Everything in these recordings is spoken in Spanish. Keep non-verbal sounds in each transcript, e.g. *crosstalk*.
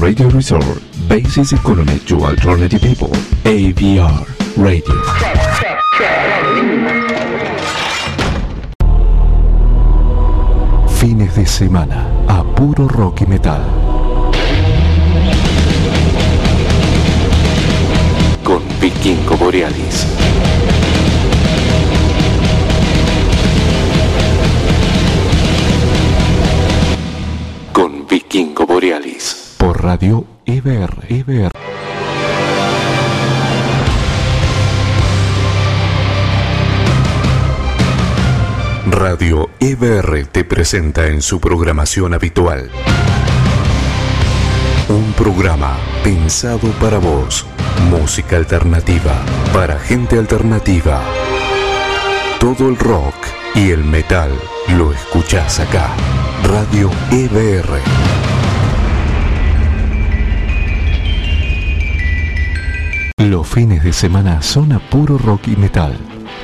radio resort basis economy to alternative people. AVR Radio. Fines de semana a puro rock y metal. Con Vikingo Borealis. Radio EBR. Radio EBR te presenta en su programación habitual un programa pensado para vos, música alternativa, para gente alternativa. Todo el rock y el metal lo escuchás acá. Radio EBR. Los fines de semana son a puro rock y metal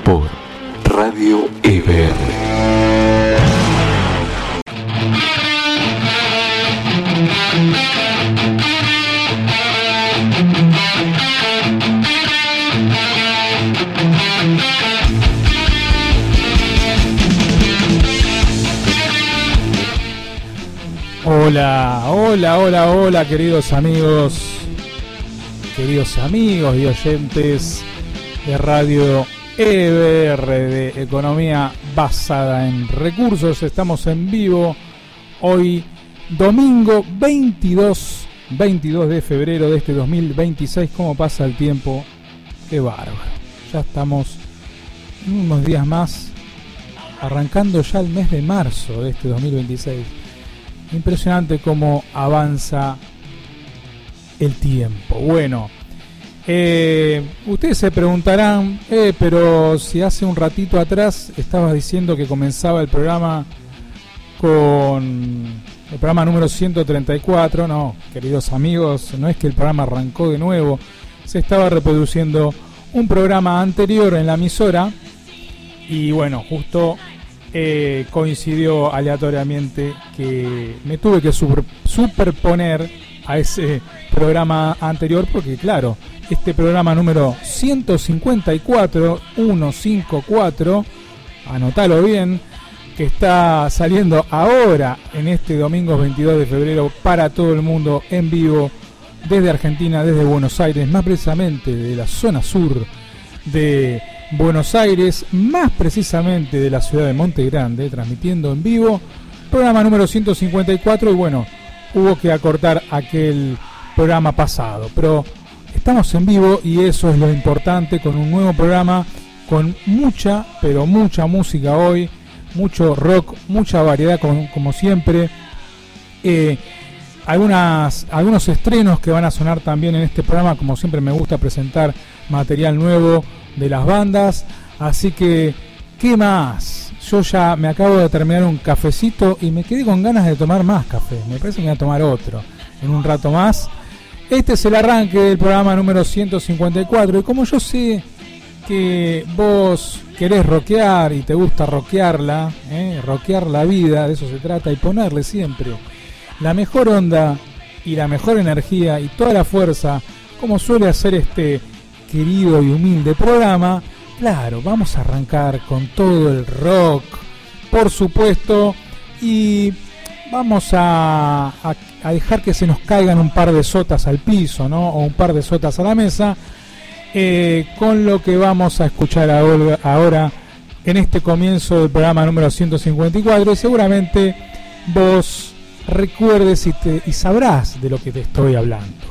por Radio EBR. Hola, hola, hola, hola, queridos amigos, queridos amigos y oyentes de Radio EBR de Economía Basada en Recursos. Estamos en vivo hoy, domingo 22, 22 de febrero de este 2026. ¿Cómo pasa el tiempo? Qué bárbaro. Ya estamos unos días más, arrancando ya el mes de marzo de este 2026. Impresionante cómo avanza el tiempo. Bueno, eh, ustedes se preguntarán, eh, pero si hace un ratito atrás estabas diciendo que comenzaba el programa con el programa número 134, no, queridos amigos, no es que el programa arrancó de nuevo, se estaba reproduciendo un programa anterior en la emisora y bueno, justo eh, coincidió aleatoriamente que me tuve que super- superponer a ese programa anterior porque claro, este programa número 154, 154, anotalo bien, que está saliendo ahora en este domingo 22 de febrero para todo el mundo en vivo desde Argentina, desde Buenos Aires, más precisamente de la zona sur de Buenos Aires, más precisamente de la ciudad de Monte Grande, transmitiendo en vivo, programa número 154 y bueno, hubo que acortar aquel programa pasado, pero estamos en vivo y eso es lo importante con un nuevo programa con mucha, pero mucha música hoy, mucho rock, mucha variedad como, siempre. Eh, algunas, algunos estrenos que van a sonar también en este programa, como siempre me gusta presentar material nuevo de las bandas. Así que, ¿qué más? Yo ya me acabo de terminar un cafecito y me quedé con ganas de tomar más café. Me parece que voy a tomar otro en un rato más. Este es el arranque del programa número 154 y como yo sé que vos querés rockear y te gusta rockearla, ¿eh? rockear la vida, de eso se trata, y ponerle siempre la mejor onda y la mejor energía y toda la fuerza, como suele hacer este querido y humilde programa, claro, vamos a arrancar con todo el rock, por supuesto, y vamos a, a- dejar que se nos caigan un par de sotas al piso, ¿no? O un par de sotas a la mesa, eh, con lo que vamos a escuchar ahora, en este comienzo del programa número 154 y seguramente vos recuerdes y, y sabrás de lo que te estoy hablando.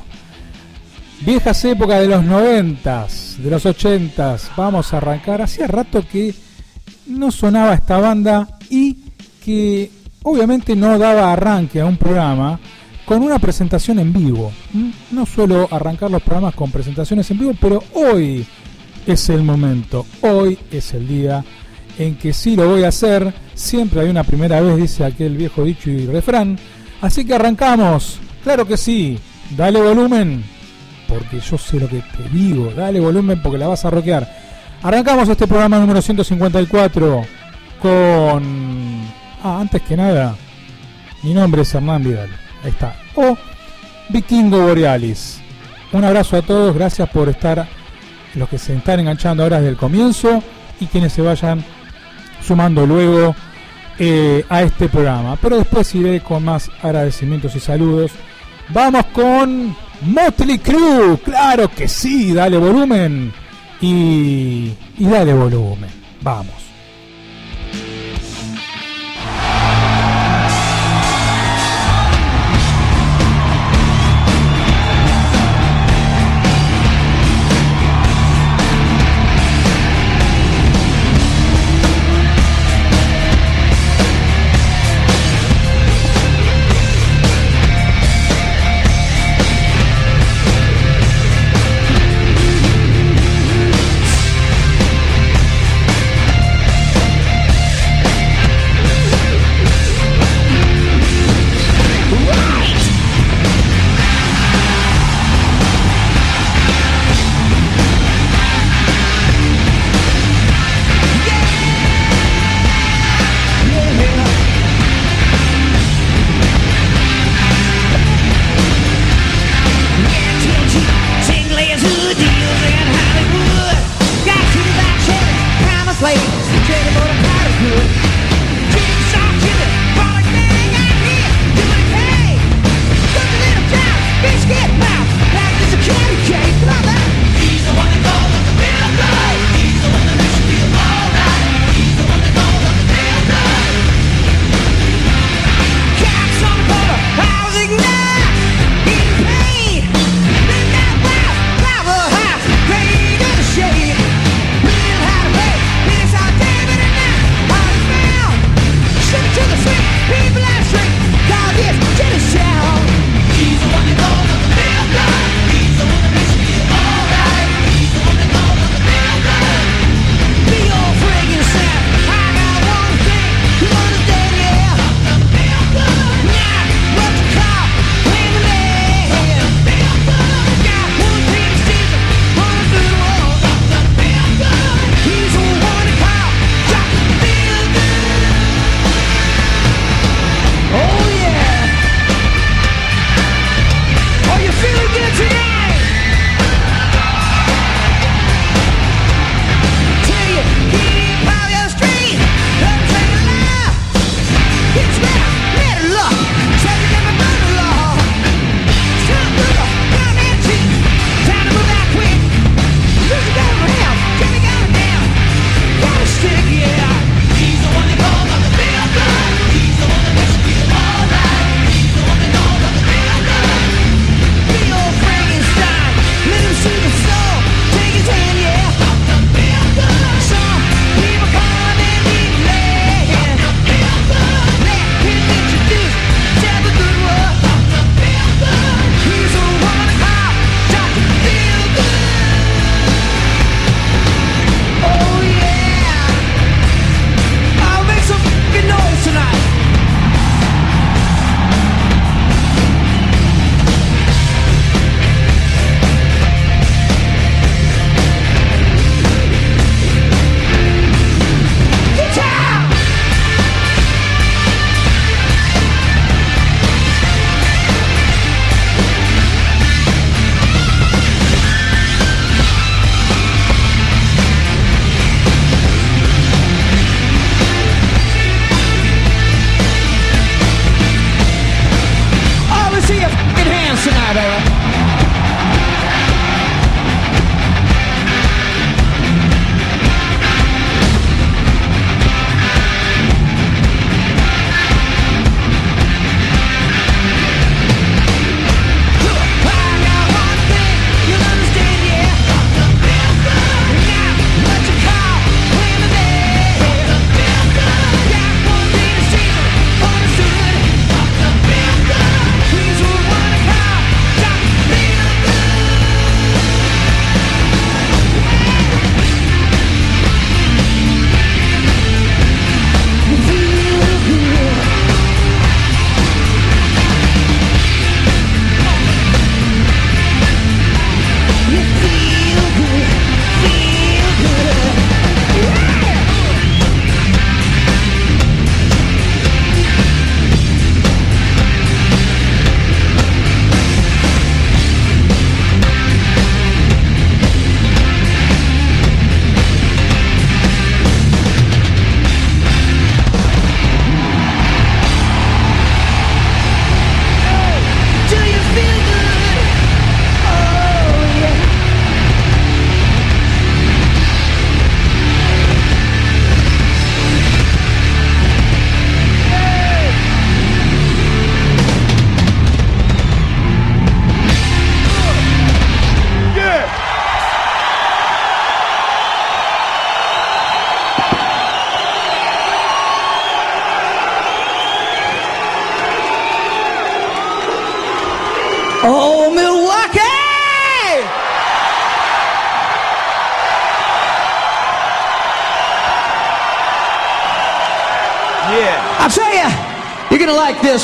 Viejas épocas de los noventas, de los ochentas, vamos a arrancar. Hacía rato que no sonaba esta banda y que obviamente no daba arranque a un programa con una presentación en vivo. No suelo arrancar los programas con presentaciones en vivo, pero hoy es el momento, hoy es el día en que sí lo voy a hacer. Siempre hay una primera vez, dice aquel viejo dicho y refrán. Así que arrancamos, claro que sí, dale volumen, porque yo sé lo que te digo, dale volumen porque la vas a rockear. Arrancamos este programa número 154 con... Ah, antes que nada, mi nombre es Hernán Vidal. Ahí está. O Vikingo Borealis. Un abrazo a todos, gracias por estar, los que se están enganchando ahora desde el comienzo y quienes se vayan sumando luego eh, a este programa. Pero después iré con más agradecimientos y saludos. Vamos con Motley Crue, claro que sí, dale volumen y, y dale volumen. Vamos.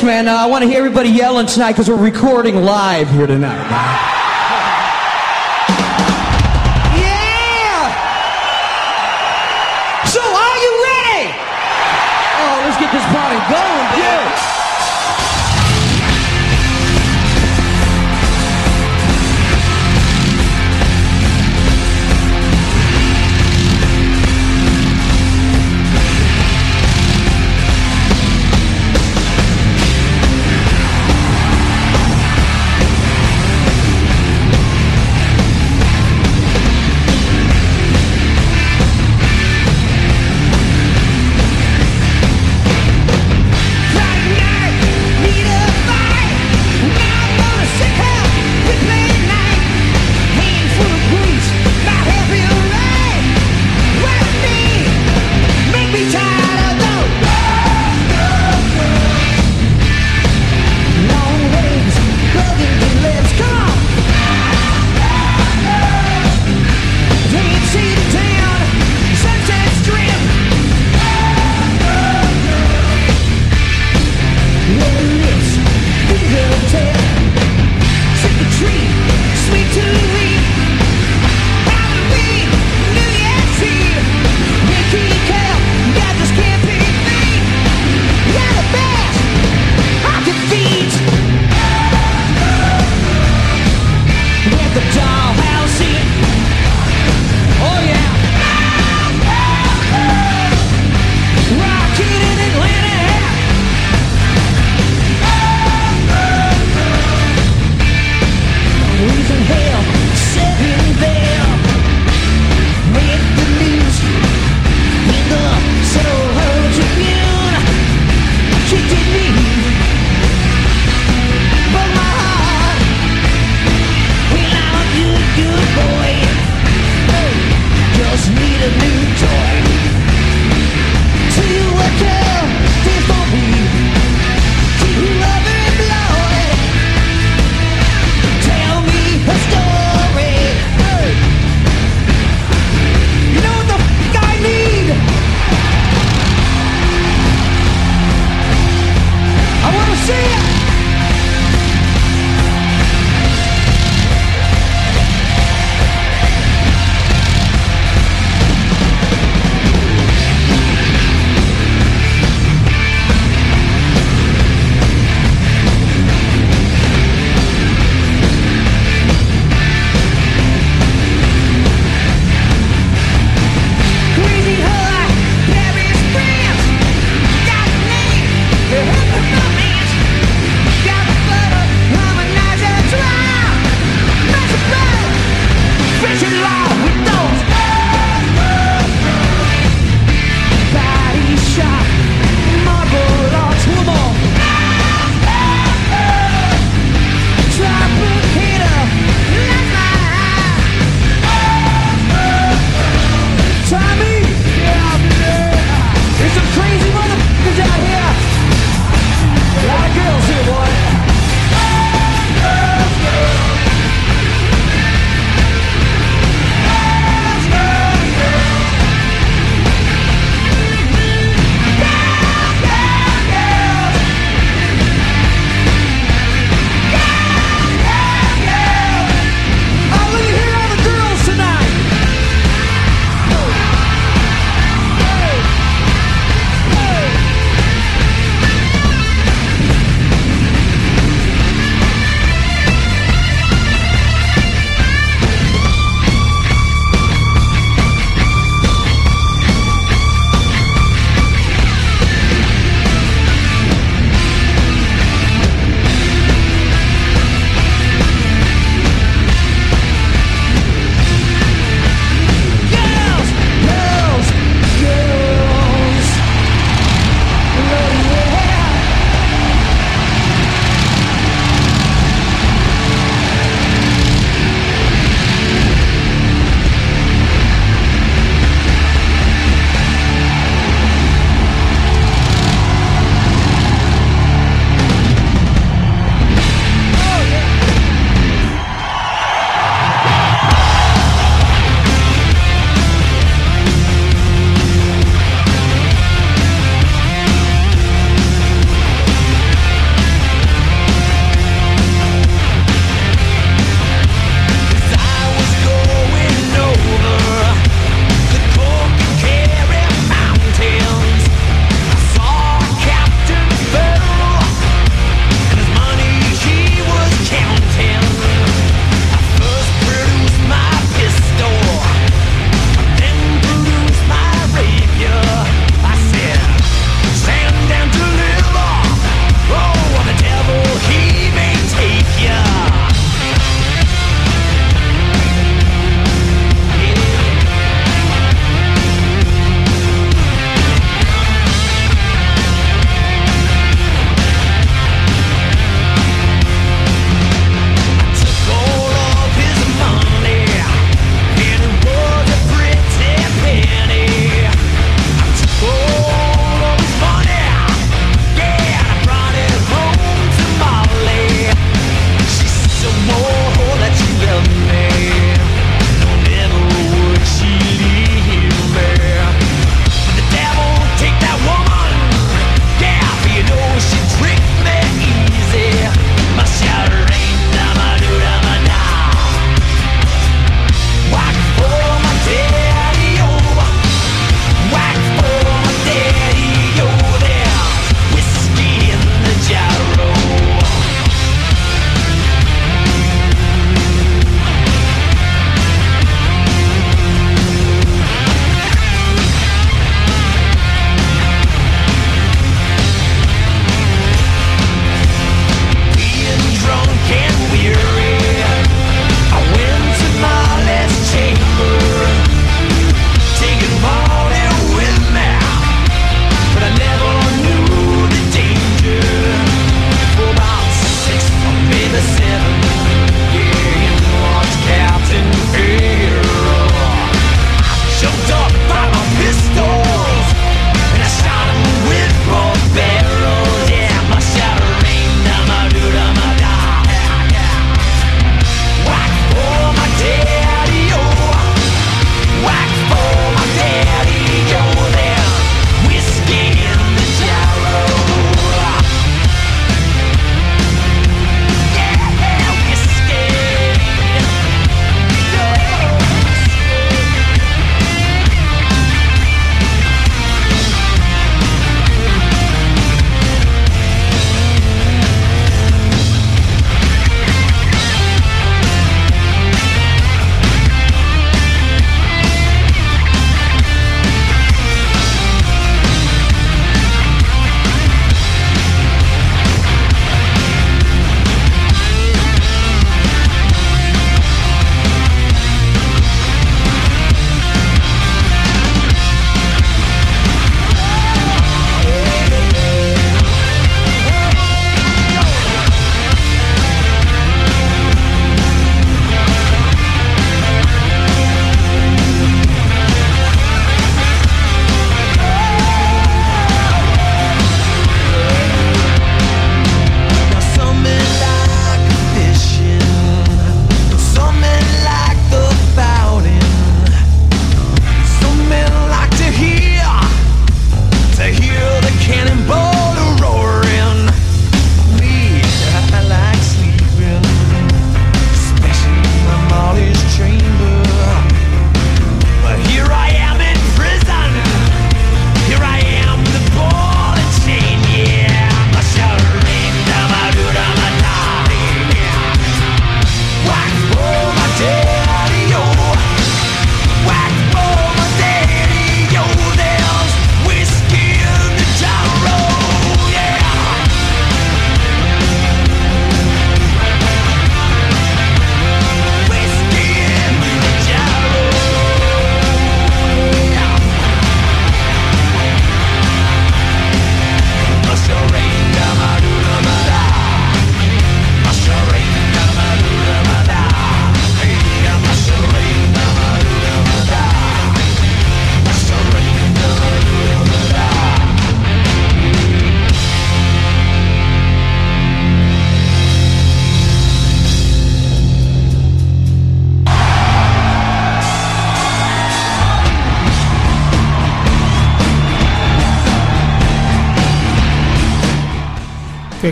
Man. Uh, I want to hear everybody yelling tonight because we're recording live here tonight.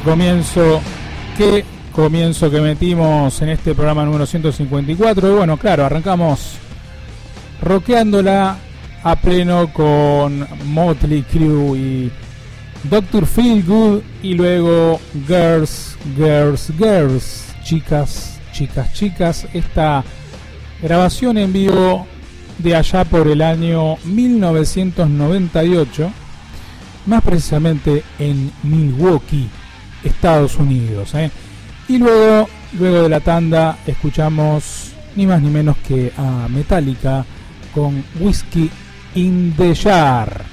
Comienzo, qué comienzo que metimos en este programa número 154. Y bueno, claro, arrancamos rockeándola a pleno con Motley Crue y Doctor Feelgood y luego Girls, Girls, Girls, chicas, chicas, chicas. Esta grabación en vivo de allá por el año 1998, más precisamente en Milwaukee, Estados Unidos. ¿eh? Y luego, luego de la tanda, escuchamos ni más ni menos que a Metallica con Whiskey in the Jar.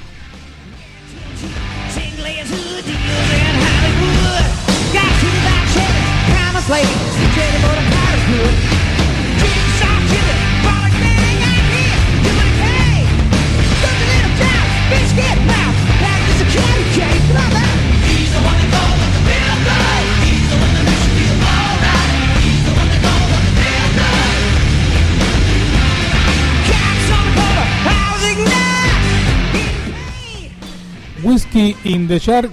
Whiskey in the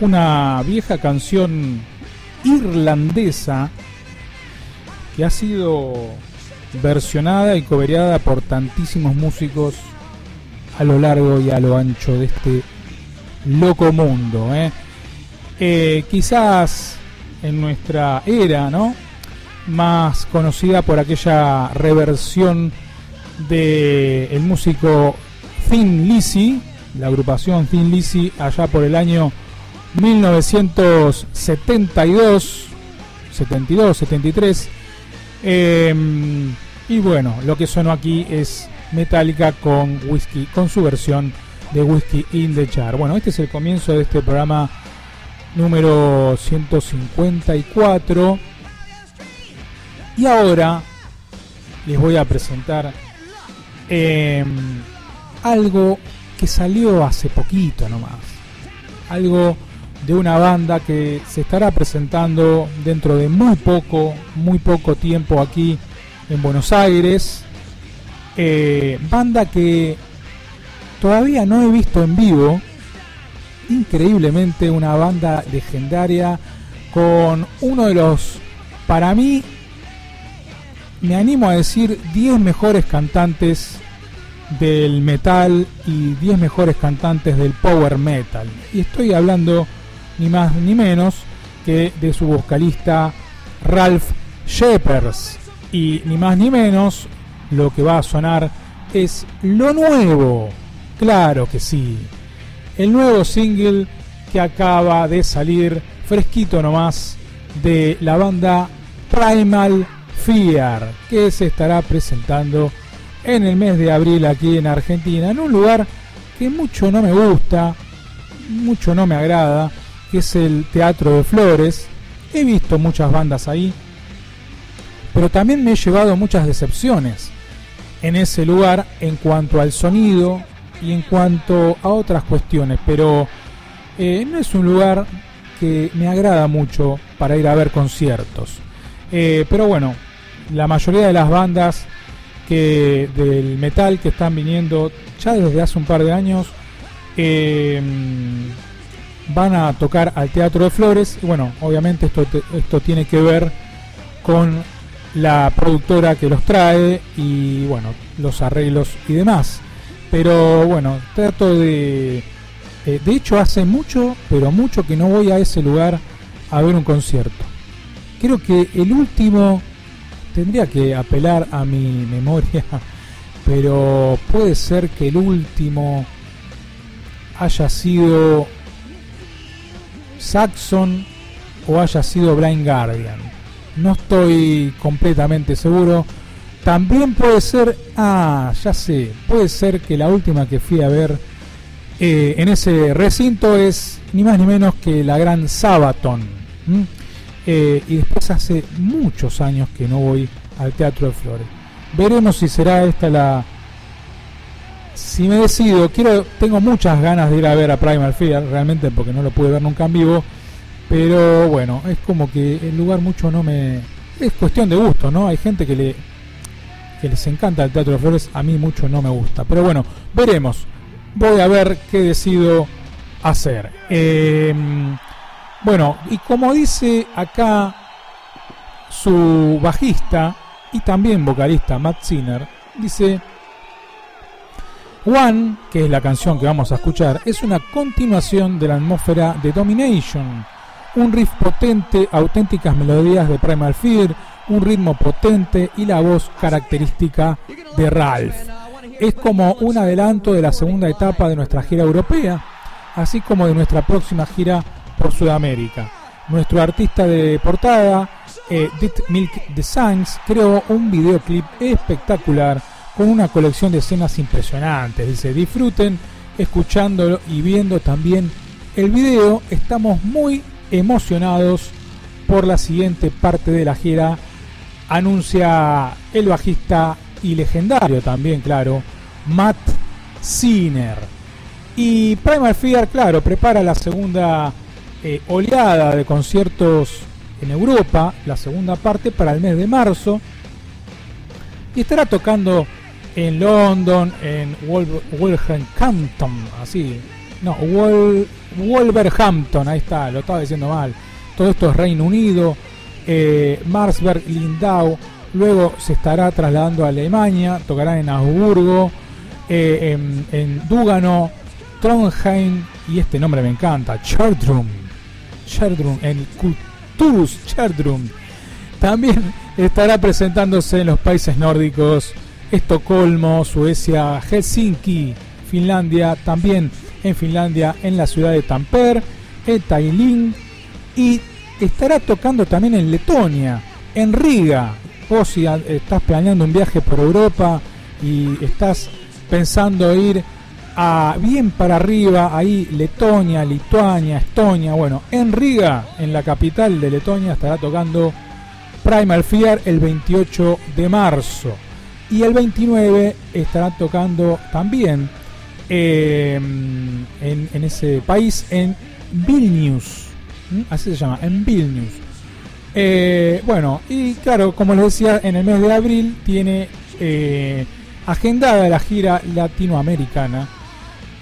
una vieja canción irlandesa que ha sido versionada y cobereada por tantísimos músicos a lo largo y a lo ancho de este loco mundo. ¿eh? Eh, quizás en nuestra era, ¿no? Más conocida por aquella reversión de el músico Thin Lizzy la agrupación Thin Lizzy allá por el año 1972, 72, 73. y bueno, lo que sonó aquí es Metallica con Whiskey, con su versión de Whiskey in the Jar. Bueno, este es el comienzo de este programa número 154. Y ahora les voy a presentar em, algo que salió hace poquito nomás. Algo de una banda que se estará presentando dentro de muy poco, muy poco tiempo aquí en Buenos Aires. Eh, banda que todavía no he visto en vivo. Increíblemente una banda legendaria con uno de los, para mí, me animo a decir, 10 mejores cantantes del metal y 10 mejores cantantes del power metal. Y estoy hablando ni más ni menos que de su vocalista Ralph Shepers. Y ni más ni menos lo que va a sonar es lo nuevo. Claro que sí. El nuevo single que acaba de salir fresquito nomás de la banda Primal Fear que se estará presentando en el mes de abril aquí en Argentina, en un lugar que mucho no me gusta, mucho no me agrada, que es el Teatro de Flores. He visto muchas bandas ahí, pero también me he llevado muchas decepciones en ese lugar en cuanto al sonido y en cuanto a otras cuestiones, pero eh, no es un lugar que me agrada mucho para ir a ver conciertos. Eh, pero bueno, la mayoría de las bandas que del metal que están viniendo ya desde hace un par de años eh, van a tocar al Teatro de Flores. Bueno obviamente esto esto tiene que ver con la productora que los trae y bueno los arreglos y demás. Pero bueno trato de eh, de hecho hace mucho pero mucho que no voy a ese lugar a ver un concierto. Creo que el último tendría que apelar a mi *laughs* memoria, pero puede ser que el último haya sido Saxon o haya sido Blind Guardian. No estoy completamente seguro. También puede ser, ah, ya sé, puede ser que la última que fui a ver eh, en ese recinto es ni más ni menos que la gran Sabaton. Eh, y después hace muchos años que no voy al Teatro de Flores. Veremos si será esta la... Si me decido, quiero, tengo muchas ganas de ir a ver a Primal Fear, realmente porque no lo pude ver nunca en vivo, pero bueno, es como que el lugar mucho no me... Es cuestión de gusto, ¿no? Hay gente que le que les encanta el Teatro de Flores, a mí mucho no me gusta. Pero bueno, veremos. Voy a ver qué decido hacer. Eh, Bueno, y como dice acá su bajista y también vocalista Matt Sinner, dice, One, que es la canción que vamos a escuchar, es una continuación de la atmósfera de Domination, un riff potente, auténticas melodías de Primal Fear, un ritmo potente y la voz característica de Ralph. Es como un adelanto de la segunda etapa de nuestra gira europea, así como de nuestra próxima gira Sudamérica. Nuestro artista de portada, eh, Dit Milk Designs, creó un videoclip espectacular con una colección de escenas impresionantes. Dice, disfruten escuchándolo y viendo también el video. Estamos muy emocionados por la siguiente parte de la gira. Anuncia el bajista y legendario también, claro, Matt Sinner. Y Primal Fear, claro, prepara la segunda eh, oleada de conciertos en Europa, la segunda parte para el mes de marzo. Y estará tocando en London, en Wolverhampton, así. No, Wolverhampton, ahí está, lo estaba diciendo mal. Todo esto es Reino Unido, eh, Marsberg, Lindau. Luego se estará trasladando a Alemania, tocará en Augsburgo, eh, en, en Dúgano, Trondheim y este nombre me encanta, Cherdrum. Cherdrum, en Kulturus Cherdrum. También estará presentándose en los países nórdicos, Estocolmo, Suecia, Helsinki, Finlandia, también en Finlandia, en la ciudad de Tampere, en Tallinn y estará tocando también en Letonia, en Riga. Vos si estás planeando un viaje por Europa y estás pensando ir bien para arriba, ahí Letonia, Lituania, Estonia, bueno, en Riga, en la capital de Letonia, estará tocando Primal Fear el 28 de marzo. Y el 29 estará tocando también eh, en, ese país, en Vilnius. Así se llama, en Vilnius. Eh, bueno, y claro, como les decía, en el mes de abril tiene eh, agendada la gira latinoamericana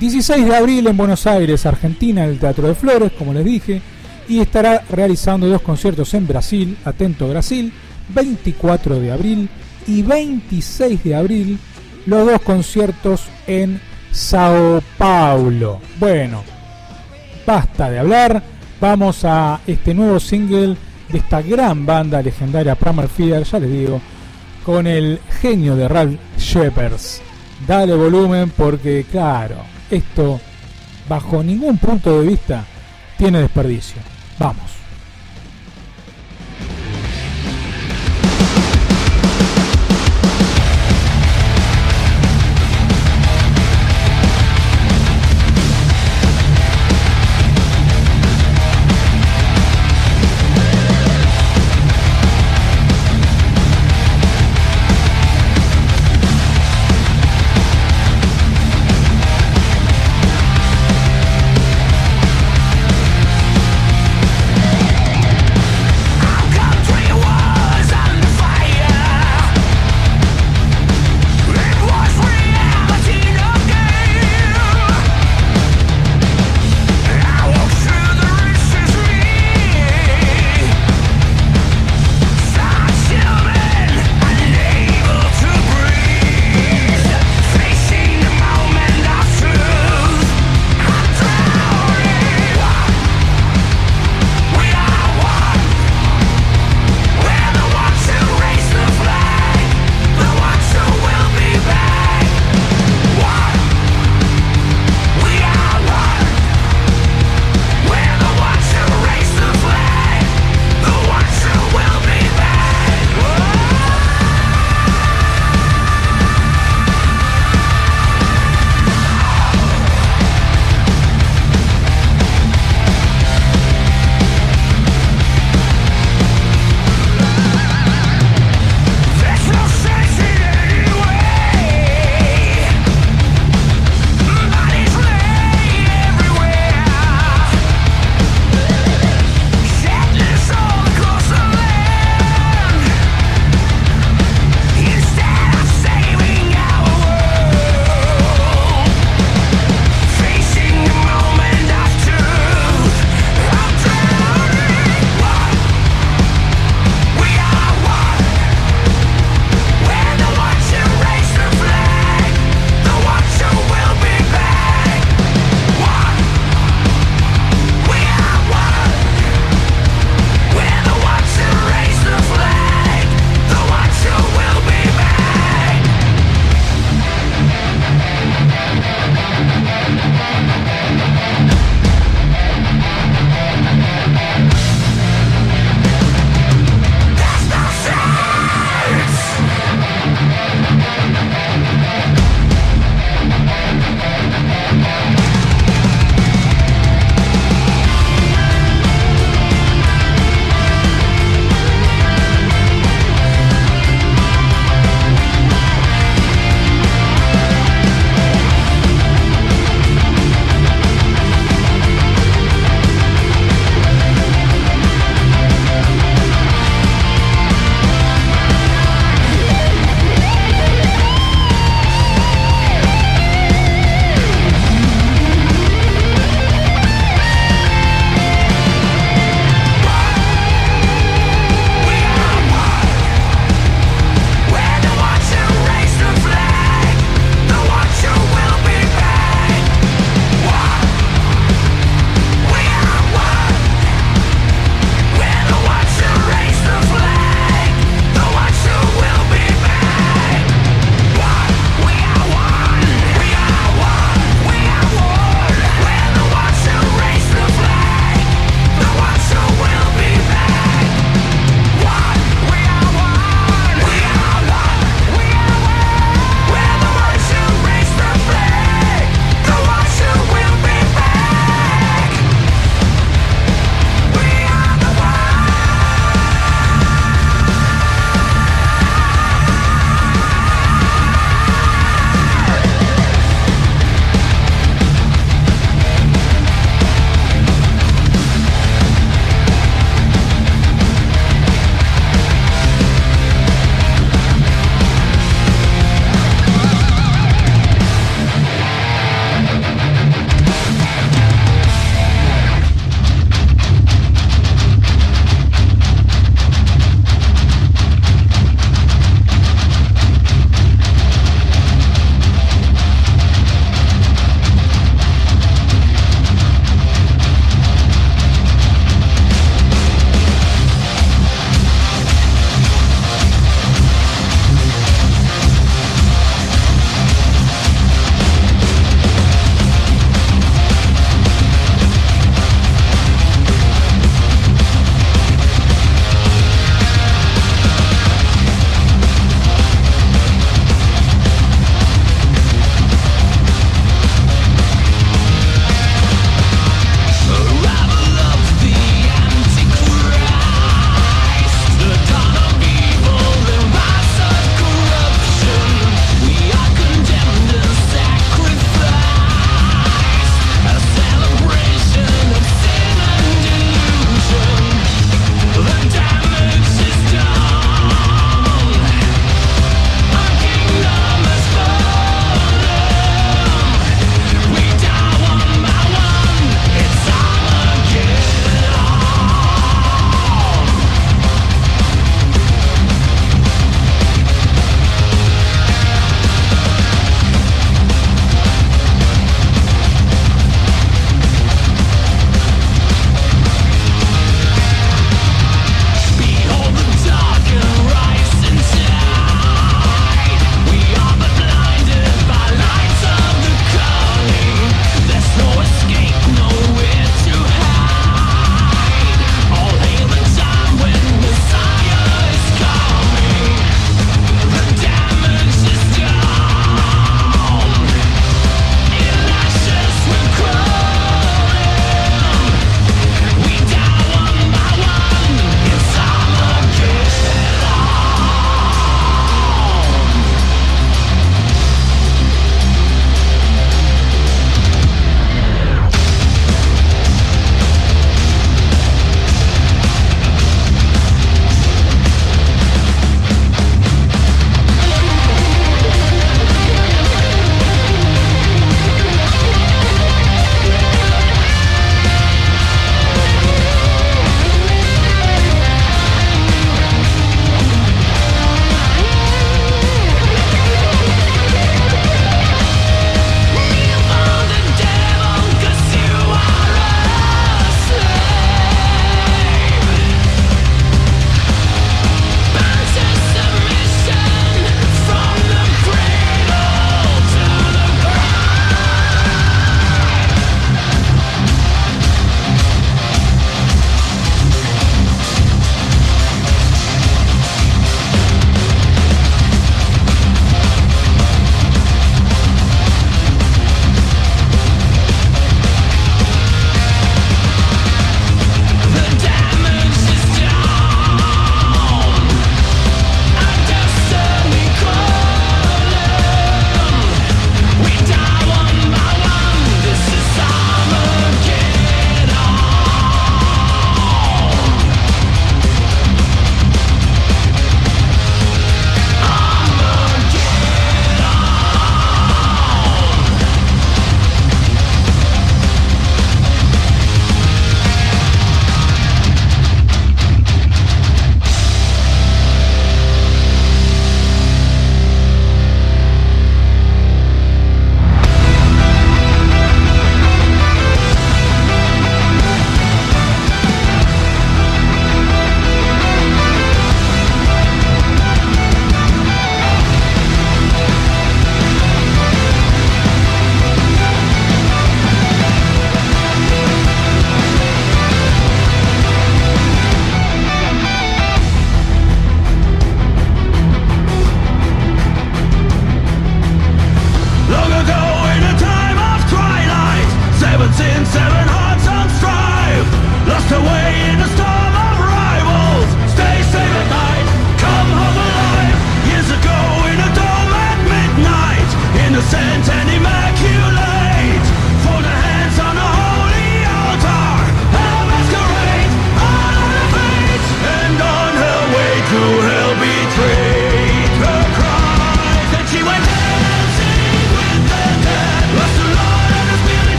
16 de abril en Buenos Aires, Argentina, en el Teatro de Flores, como les dije, y estará realizando dos conciertos en Brasil, atento Brasil, 24 de abril y 26 de abril, los dos conciertos en Sao Paulo. Bueno, basta de hablar, vamos a este nuevo single de esta gran banda legendaria Primal Fear, ya les digo, con el genio de Ralph Shepherds. Dale volumen porque, claro, esto, bajo ningún punto de vista, tiene desperdicio. Vamos.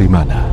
Semana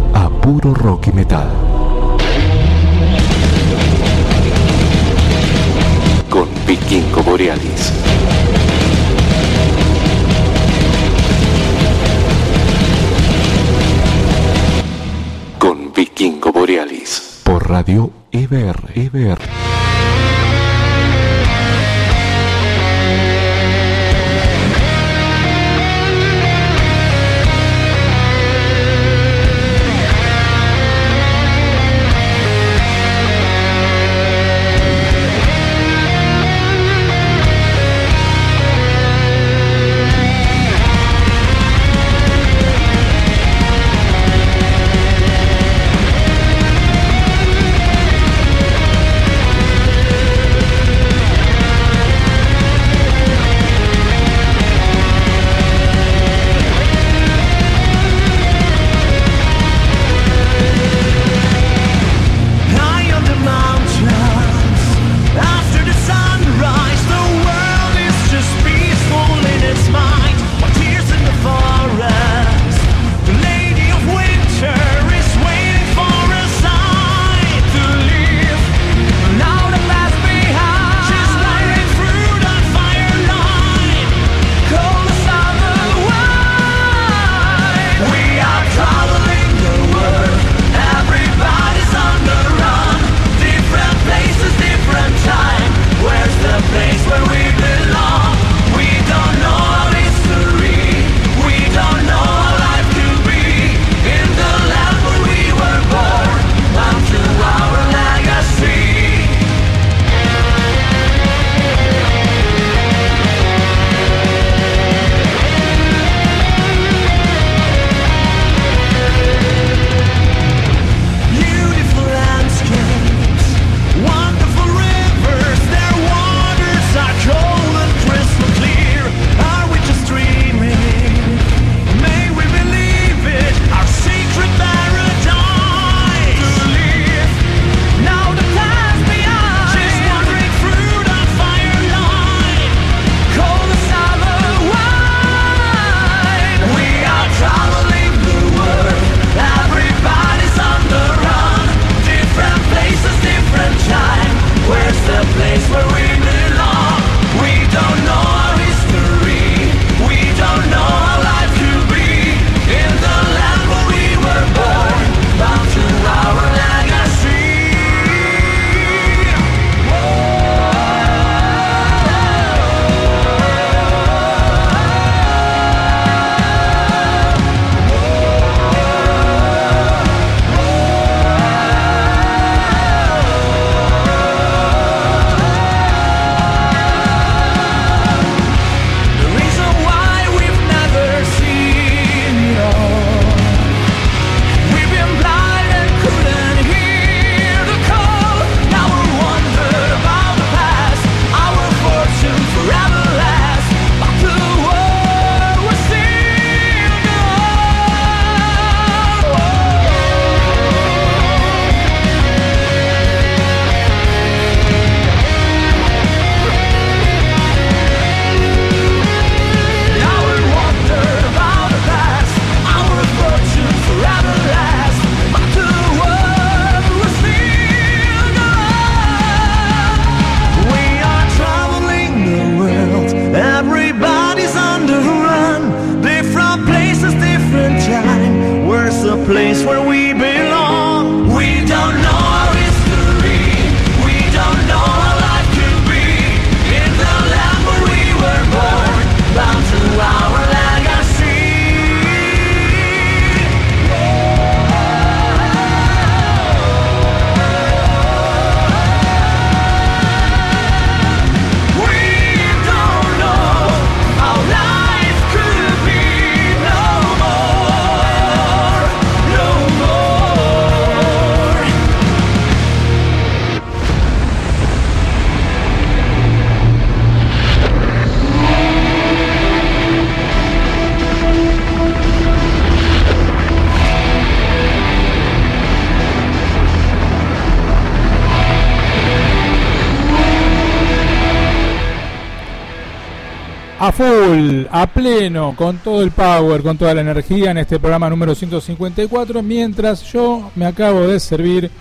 full, a pleno, con todo el power, con toda la energía en este programa número 154, mientras yo me acabo de servir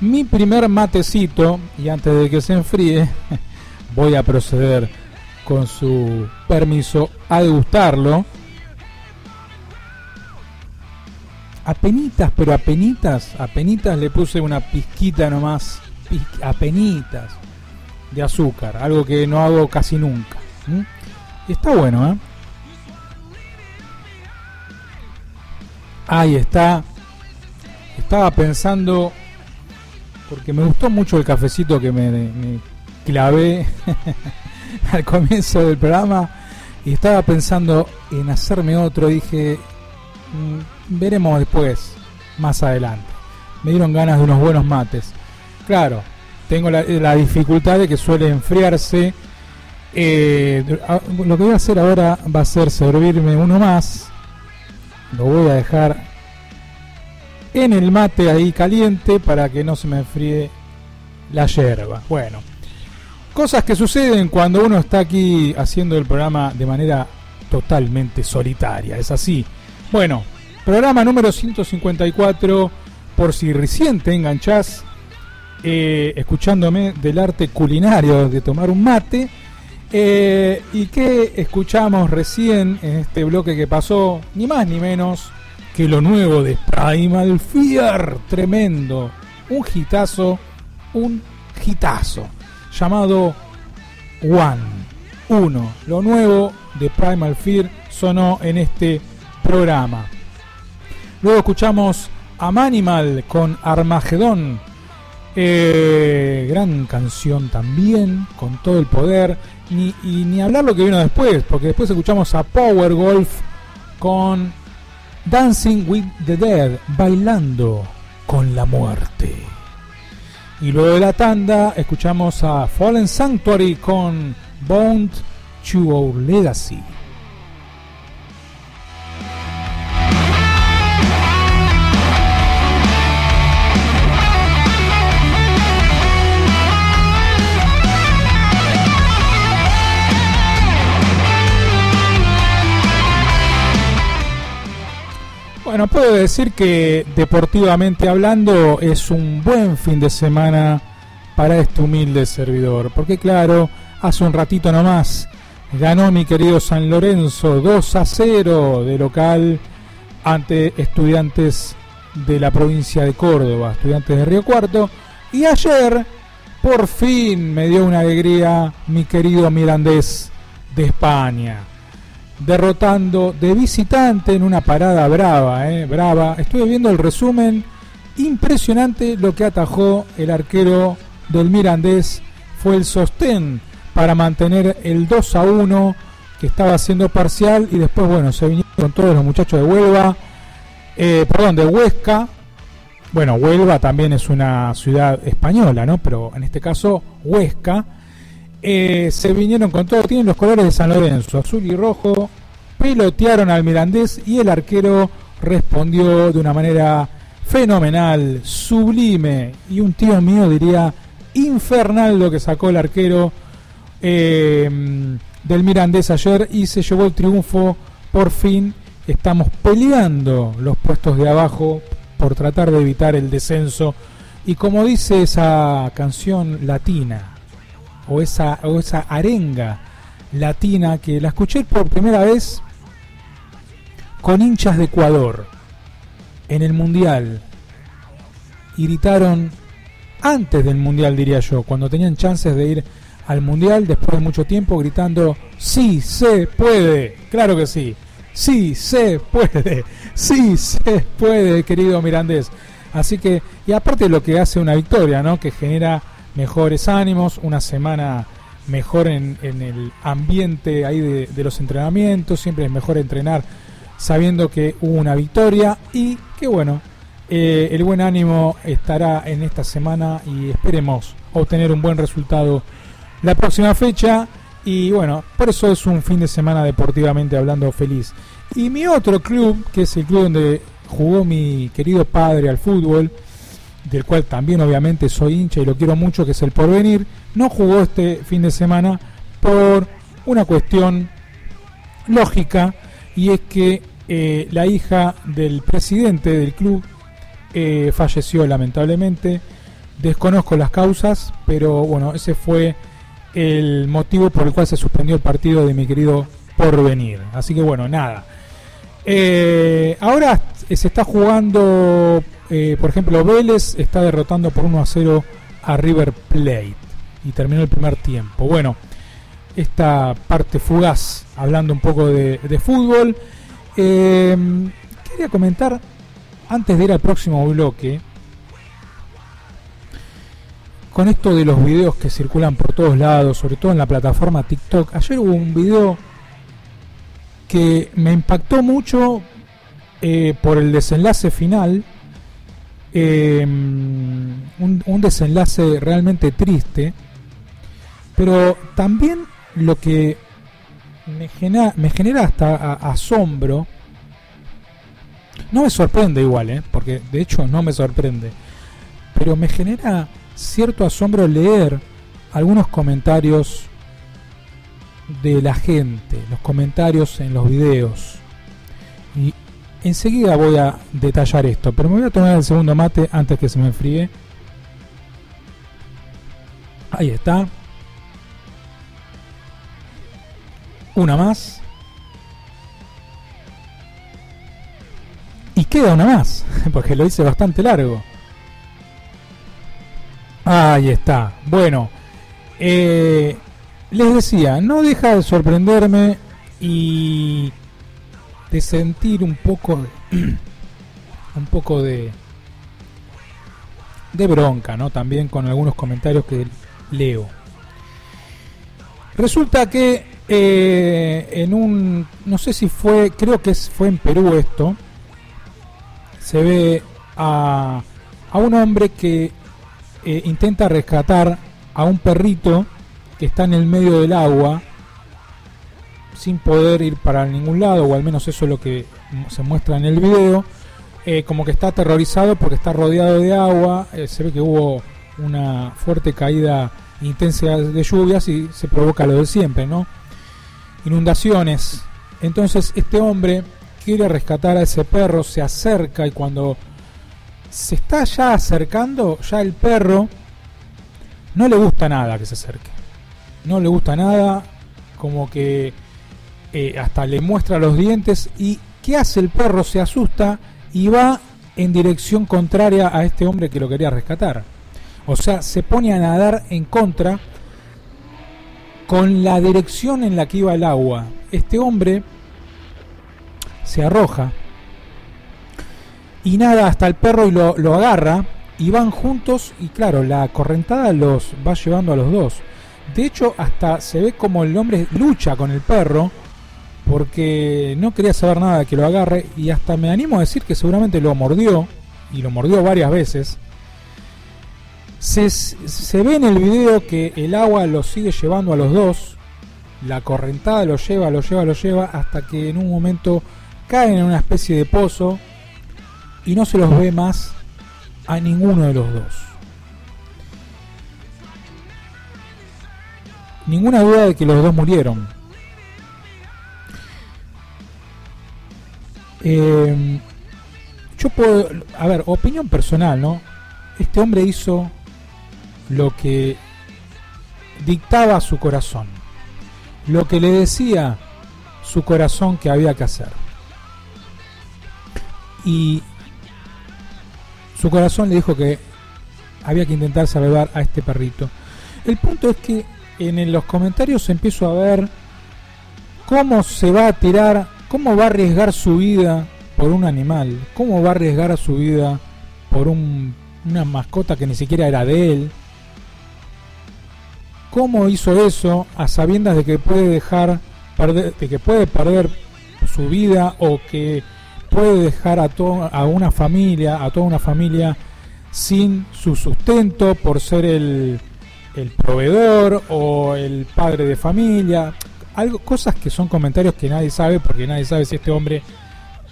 mi primer matecito y antes de que se enfríe *laughs* voy a proceder con su permiso a degustarlo. Apenitas, pero apenitas, apenitas le puse una pizquita nomás, apenitas de azúcar, algo que no hago casi nunca. Y está bueno, ¿eh? Ahí está. Estaba pensando, porque me gustó mucho el cafecito que me, clavé *laughs* al comienzo del programa, y estaba pensando en hacerme otro. Dije, "Mm, veremos después, más adelante. Me dieron ganas de unos buenos mates. Claro, tengo la dificultad de que suele enfriarse. Eh, a- lo que voy a hacer ahora va a ser servirme uno más. Lo voy a dejar en el mate ahí caliente para que no se me enfríe la yerba. Bueno, cosas que suceden cuando uno está aquí haciendo el programa de manera totalmente solitaria. Es así. Bueno, programa número 154. Por si recién te enganchás eh, escuchándome del arte culinario de tomar un mate. Eh, ¿Y qué escuchamos recién en este bloque que pasó? Ni más ni menos que lo nuevo de Primal Fear. Tremendo. Un hitazo. Un hitazo. Llamado One. Uno. Lo nuevo de Primal Fear sonó en este programa. Luego escuchamos a Manimal con Armagedón. Eh, gran canción también, con todo el poder. Y ni hablar lo que vino después, porque después escuchamos a Power Golf con Dancing with the Dead, bailando con la muerte. Y luego de la tanda escuchamos a Fallen Sanctuary con Bound to Our Legacy. Bueno, puedo decir que deportivamente hablando es un buen fin de semana para este humilde servidor. Porque claro, hace un ratito nomás ganó mi querido San Lorenzo 2 a 0 de local ante estudiantes de la provincia de Córdoba, estudiantes de Río Cuarto. Y ayer, por fin, me dio una alegría mi querido Mirandés de España derrotando de visitante en una parada brava, eh, brava. Estuve viendo el resumen, impresionante lo que atajó el arquero del Mirandés, fue el sostén para mantener el 2 a 1 que estaba haciendo parcial y después, bueno, se vinieron con todos los muchachos de Huelva, eh, perdón, de Huesca. Bueno, Huelva también es una ciudad española, ¿no? Pero en este caso, Huesca eh, se vinieron con todo, tienen los colores de San Lorenzo, azul y rojo, pelotearon al Mirandés y el arquero respondió de una manera fenomenal, sublime y un tío mío diría infernal lo que sacó el arquero eh, del Mirandés ayer y se llevó el triunfo. Por fin. Estamos peleando los puestos de abajo por tratar de evitar el descenso. Y como dice esa canción latina, o esa, o esa arenga latina que la escuché por primera vez con hinchas de Ecuador. en el Mundial gritaron antes del Mundial, diría yo, cuando tenían chances de ir al Mundial después de mucho tiempo gritando, sí se puede, claro que sí, sí se puede, *laughs* sí se puede, querido Mirandés. Así que, y aparte lo que hace una victoria, ¿no? Que genera mejores ánimos, una semana mejor en, en el ambiente ahí de, los entrenamientos, siempre es mejor entrenar sabiendo que hubo una victoria y que bueno, eh, el buen ánimo estará en esta semana y esperemos obtener un buen resultado la próxima fecha y bueno, por eso es un fin de semana deportivamente hablando feliz. Y mi otro club, que es el club donde jugó mi querido padre al fútbol, del cual también obviamente soy hincha y lo quiero mucho, que es el Porvenir, no jugó este fin de semana por una cuestión lógica y es que eh, la hija del presidente del club eh, falleció lamentablemente. Desconozco las causas, pero bueno, ese fue el motivo por el cual se suspendió el partido de mi querido Porvenir. Así que bueno, nada. Eh, ahora se está jugando, eh, por ejemplo, Vélez está derrotando por 1 a 0 a River Plate y terminó el primer tiempo. Bueno, esta parte fugaz, hablando un poco de, fútbol. Eh, quería comentar, antes de ir al próximo bloque, con esto de los videos que circulan por todos lados, sobre todo en la plataforma TikTok. Ayer hubo un video que me impactó mucho eh, por el desenlace final. eh, un, un desenlace realmente triste. Pero también lo que me genera, me genera hasta asombro. No me sorprende igual, ¿eh? porque de hecho no me sorprende. Pero me genera cierto asombro leer algunos comentarios de la gente, los comentarios en los videos. Enseguida voy a detallar esto, pero me voy a tomar el segundo mate antes que se me enfríe. Ahí está. Una más. Y queda una más, *laughs* porque lo hice bastante largo. Ahí está. Bueno, eh, les decía, no deja de sorprenderme y de sentir un poco, *clears throat* un poco de, de bronca, ¿no? También con algunos comentarios que leo. Resulta que eh, en un, no sé si fue, creo que fue en Perú esto, se ve a, a un hombre que eh, intenta rescatar a un perrito que está en el medio del agua sin poder ir para ningún lado, o al menos eso es lo que se muestra en el video, eh, como que está aterrorizado porque está rodeado de agua, eh, se ve que hubo una fuerte caída intensa de lluvias y se provoca lo de siempre, ¿no? Inundaciones. Entonces este hombre quiere rescatar a ese perro, se acerca y cuando se está ya acercando, ya el perro no le gusta nada que se acerque. No le gusta nada, como que eh, hasta le muestra los dientes y ¿qué hace el perro? Se asusta y va en dirección contraria a este hombre que lo quería rescatar. O sea, se pone a nadar en contra con la dirección en la que iba el agua. Este hombre se arroja y nada hasta el perro y lo, lo agarra y van juntos y claro, la correntada los va llevando a los dos. De hecho, hasta se ve como el hombre lucha con el perro porque no quería saber nada de que lo agarre y hasta me animo a decir que seguramente lo mordió y lo mordió varias veces. Se, se ve en el video que el agua lo sigue llevando a los dos, la correntada lo lleva, lo lleva, lo lleva, hasta que en un momento caen en una especie de pozo y no se los ve más a ninguno de los dos. Ninguna duda de que los dos murieron. Eh, yo puedo, a ver, opinión personal, ¿no? Este hombre hizo lo que dictaba su corazón, lo que le decía su corazón que había que hacer. Y su corazón le dijo que había que intentar salvar a este perrito. El punto es que en los comentarios empiezo a ver cómo se va a tirar, cómo va a arriesgar su vida por un animal, cómo va a arriesgar su vida por un, una mascota que ni siquiera era de él. ¿Cómo hizo eso a sabiendas de que puede dejar perder, de que puede perder su vida o que puede dejar a, a una familia, a toda una familia sin su sustento por ser el, el proveedor o el padre de familia? Algo, cosas que son comentarios que nadie sabe porque nadie sabe si este hombre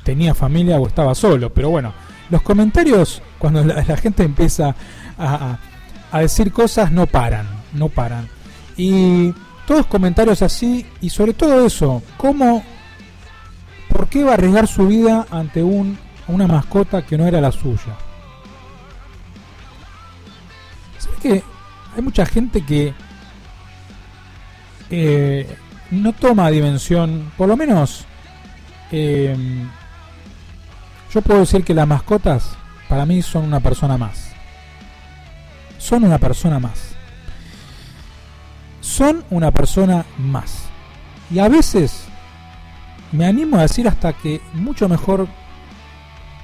tenía familia o estaba solo. Pero bueno, los comentarios, cuando la, gente empieza a, a, decir cosas, no paran, no paran. Y todos comentarios así, y sobre todo eso, cómo, por qué va a arriesgar su vida ante un, una mascota que no era la suya. ¿Sabes que hay mucha gente que eh, no toma dimensión, por lo menos eh, yo puedo decir que las mascotas para mí son una persona más. Son una persona más. Son una persona más. Y a veces me animo a decir hasta que mucho mejor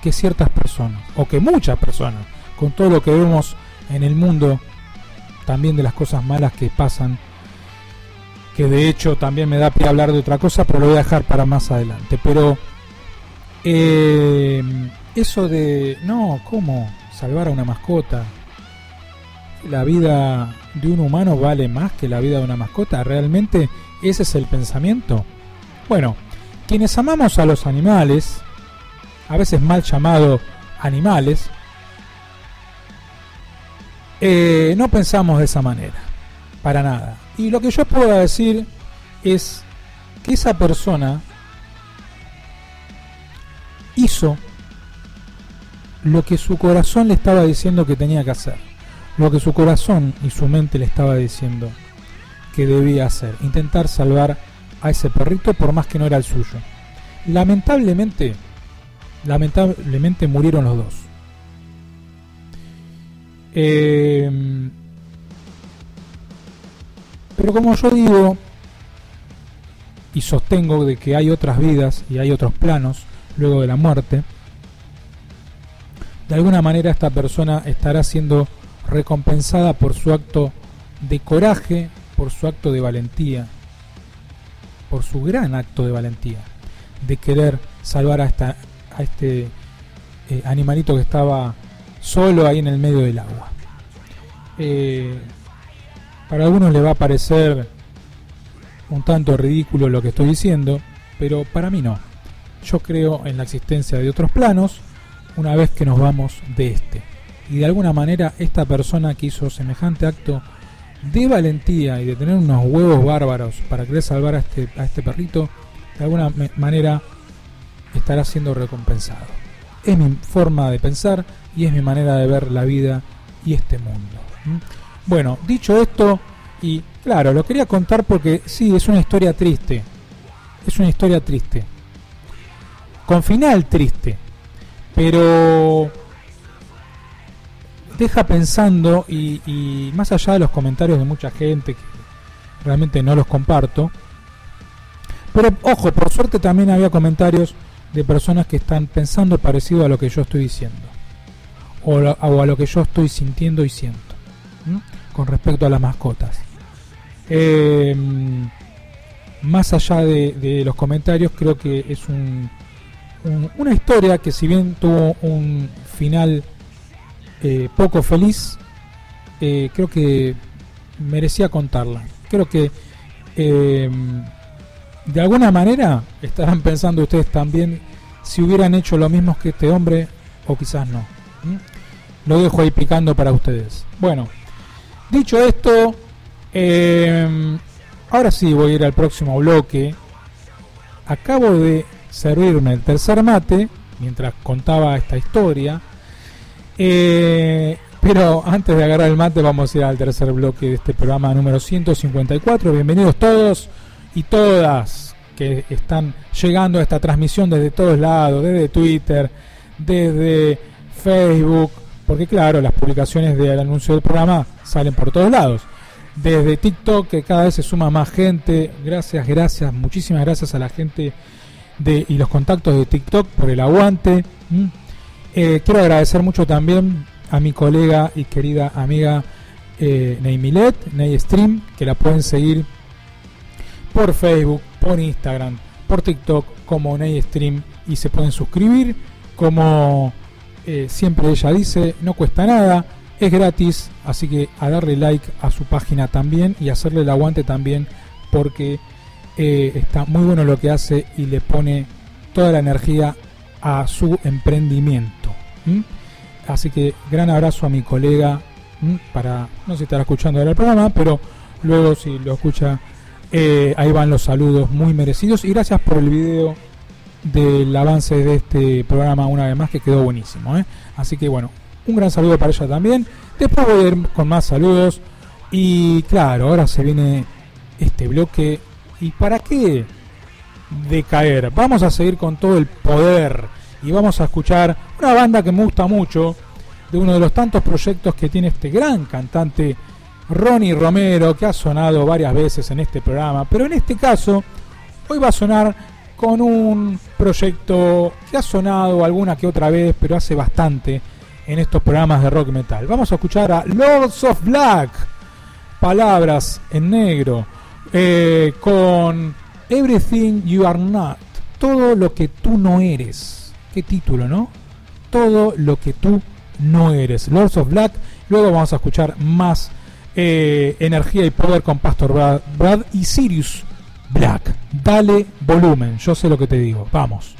que ciertas personas, o que muchas personas, con todo lo que vemos en el mundo, también de las cosas malas que pasan, que de hecho también me da pie hablar de otra cosa, pero lo voy a dejar para más adelante. Pero eh, eso de, no, ¿cómo salvar a una mascota? La vida de un humano vale más que la vida de una mascota. ¿Realmente ese es el pensamiento? Bueno, quienes amamos a los animales, a veces mal llamado animales, eh, no pensamos de esa manera, para nada. Y lo que yo puedo decir es que esa persona hizo lo que su corazón le estaba diciendo que tenía que hacer, lo que su corazón y su mente le estaba diciendo que debía hacer, intentar salvar a ese perrito por más que no era el suyo. Lamentablemente, lamentablemente murieron los dos. Eh, pero como yo digo y sostengo de que hay otras vidas y hay otros planos, luego de la muerte, de alguna manera esta persona estará siendo recompensada por su acto de coraje, por su acto de valentía, por su gran acto de valentía, de querer salvar a, esta, a este eh, animalito que estaba solo ahí en el medio del agua. Eh, para algunos le va a parecer un tanto ridículo lo que estoy diciendo, pero para mí no. Yo creo en la existencia de otros planos una vez que nos vamos de este. Y de alguna manera esta persona que hizo semejante acto de valentía y de tener unos huevos bárbaros para querer salvar a este, a este perrito, de alguna manera estará siendo recompensado. Es mi forma de pensar y es mi manera de ver la vida y este mundo. Bueno, dicho esto, y claro, lo quería contar porque sí, es una historia triste. Es una historia triste. Con final triste, pero deja pensando y, más allá de los comentarios de mucha gente que realmente no los comparto, pero ojo, por suerte también había comentarios de personas que están pensando parecido a lo que yo estoy diciendo o, a lo que yo estoy sintiendo y siento con respecto a las mascotas. Eh, más allá de los comentarios, creo que es un, una historia que si bien tuvo un final eh, poco feliz, eh, creo que merecía contarla. Creo que de alguna manera estarán pensando ustedes también si hubieran hecho lo mismo que este hombre o quizás no. Lo dejo ahí picando para ustedes. Bueno, dicho esto, em, ahora sí voy a ir al próximo bloque. Acabo de servirme el tercer mate mientras contaba esta historia. Eh, pero antes de agarrar el mate vamos a ir al tercer bloque de este programa número 154. Bienvenidos todos y todas que están llegando a esta transmisión desde todos lados, desde Twitter, desde Facebook, porque claro, las publicaciones del anuncio del programa salen por todos lados. Desde TikTok, que cada vez se suma más gente. Gracias, gracias, muchísimas gracias a la gente de, y los contactos de TikTok por el aguante. Eh, quiero agradecer mucho también a mi colega y querida amiga eh, Ney Milet, Ney Stream, que la pueden seguir por Facebook, por Instagram, por TikTok como Ney Stream y se pueden suscribir. Como eh, siempre ella dice, no cuesta nada, es gratis, así que a darle like a su página también y hacerle el aguante también porque eh, está muy bueno lo que hace y le pone toda la energía a su emprendimiento. Así que gran abrazo a mi colega para, no sé si estará escuchando ahora el programa, pero luego si lo escucha, eh, ahí van los saludos muy merecidos y gracias por el video del avance de este programa una vez más que quedó buenísimo. ¿eh? Así que bueno, un gran saludo para ella también. Después voy a ir con más saludos y claro, ahora se viene este bloque. ¿Y para qué decaer? Vamos a seguir con todo el poder y vamos a escuchar una banda que me gusta mucho, de uno de los tantos proyectos que tiene este gran cantante Ronnie Romero, que ha sonado varias veces en este programa, pero en este caso, hoy va a sonar con un proyecto que ha sonado alguna que otra vez, pero hace bastante en estos programas de rock metal. Vamos a escuchar a Lords of Black, palabras en negro, eh, con Everything You Are Not, todo lo que tú no eres. Qué título, ¿no? Todo lo que tú no eres. Lords of Black. Luego vamos a escuchar más eh, energía y poder con Pastor Brad, Brad y Sirius Black. Dale volumen, yo sé lo que te digo. Vamos.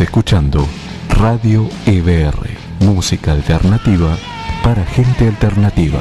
Escuchando Radio EBR, música alternativa para gente alternativa.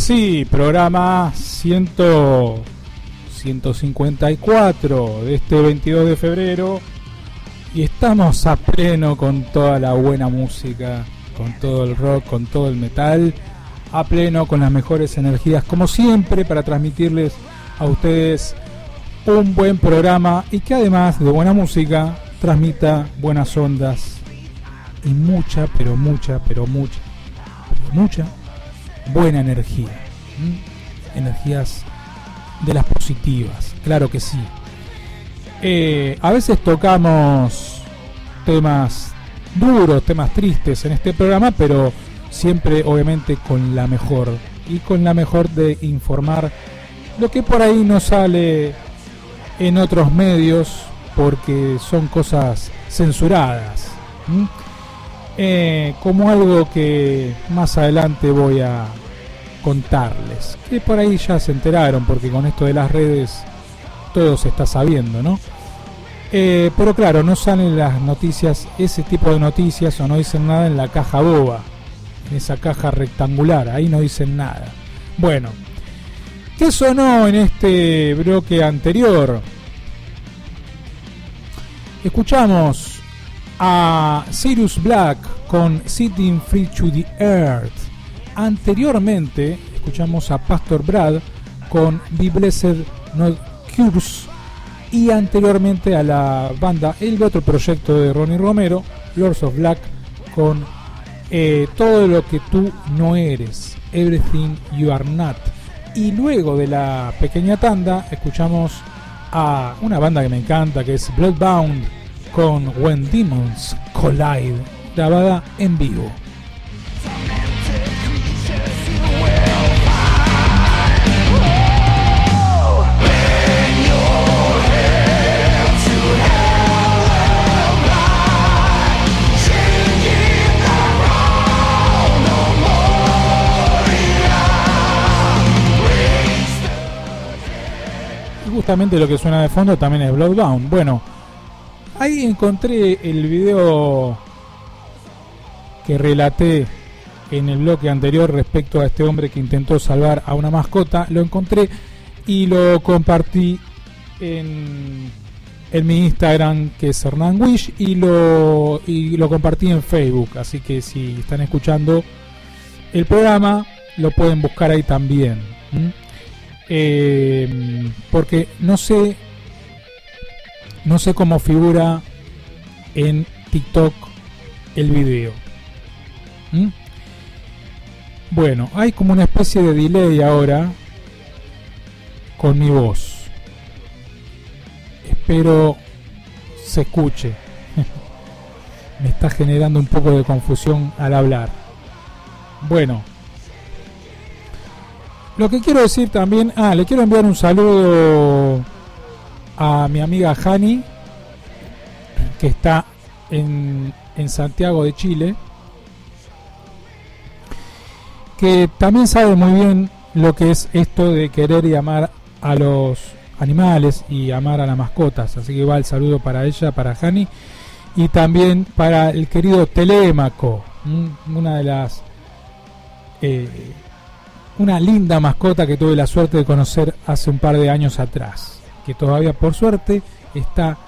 Sí, programa 100, 154 de este 22 de febrero. Y estamos a pleno con toda la buena música, con todo el rock, con todo el metal, a pleno con las mejores energías, como siempre, para transmitirles a ustedes un buen programa y que además de buena música transmita buenas ondas y mucha, pero mucha, pero mucha, pero mucha buena energía. Energías de las positivas, claro que sí. Eh, a veces tocamos temas duros, temas tristes en este programa, pero siempre obviamente con la mejor y con la mejor de informar lo que por ahí no sale en otros medios porque son cosas censuradas. Eh, como algo que más adelante voy a contarles. Que por ahí ya se enteraron, porque con esto de las redes todo se está sabiendo, ¿no? Eh, pero claro, no salen las noticias, ese tipo de noticias, o no dicen nada en la caja boba, en esa caja rectangular, ahí no dicen nada. Bueno, ¿qué sonó en este bloque anterior? Escuchamos a Sirius Black con Sitting Free to the Earth. Anteriormente escuchamos a Pastor Brad con Be Blessed Not Curse. Y anteriormente a la banda, el otro proyecto de Ronnie Romero, Lords of Black, con eh, Todo lo que tú no eres, Everything You Are Not. Y luego de la pequeña tanda, escuchamos a una banda que me encanta, que es Bloodbound, con When Demons Collide, grabada en vivo. Justamente lo que suena de fondo también es Bloodbound. Bueno, ahí encontré el video que relaté en el bloque anterior respecto a este hombre que intentó salvar a una mascota. Lo encontré y lo compartí en, en mi Instagram que es Hernán Wish y lo, y lo compartí en Facebook. Así que si están escuchando el programa lo pueden buscar ahí también. Eh, porque no sé no sé cómo figura en TikTok el video. ¿Mm? Bueno, hay como una especie de delay ahora con mi voz. Espero se escuche. *laughs* Me está generando un poco de confusión al hablar. Bueno, lo que quiero decir también, ah, le quiero enviar un saludo a mi amiga Hani, que está en, en Santiago de Chile, que también sabe muy bien lo que es esto de querer y amar a los animales y amar a las mascotas. Así que va el saludo para ella, para Hani, y también para el querido Telémaco, ¿m? una de las... eh, una linda mascota que tuve la suerte de conocer hace un par de años atrás, que todavía por suerte está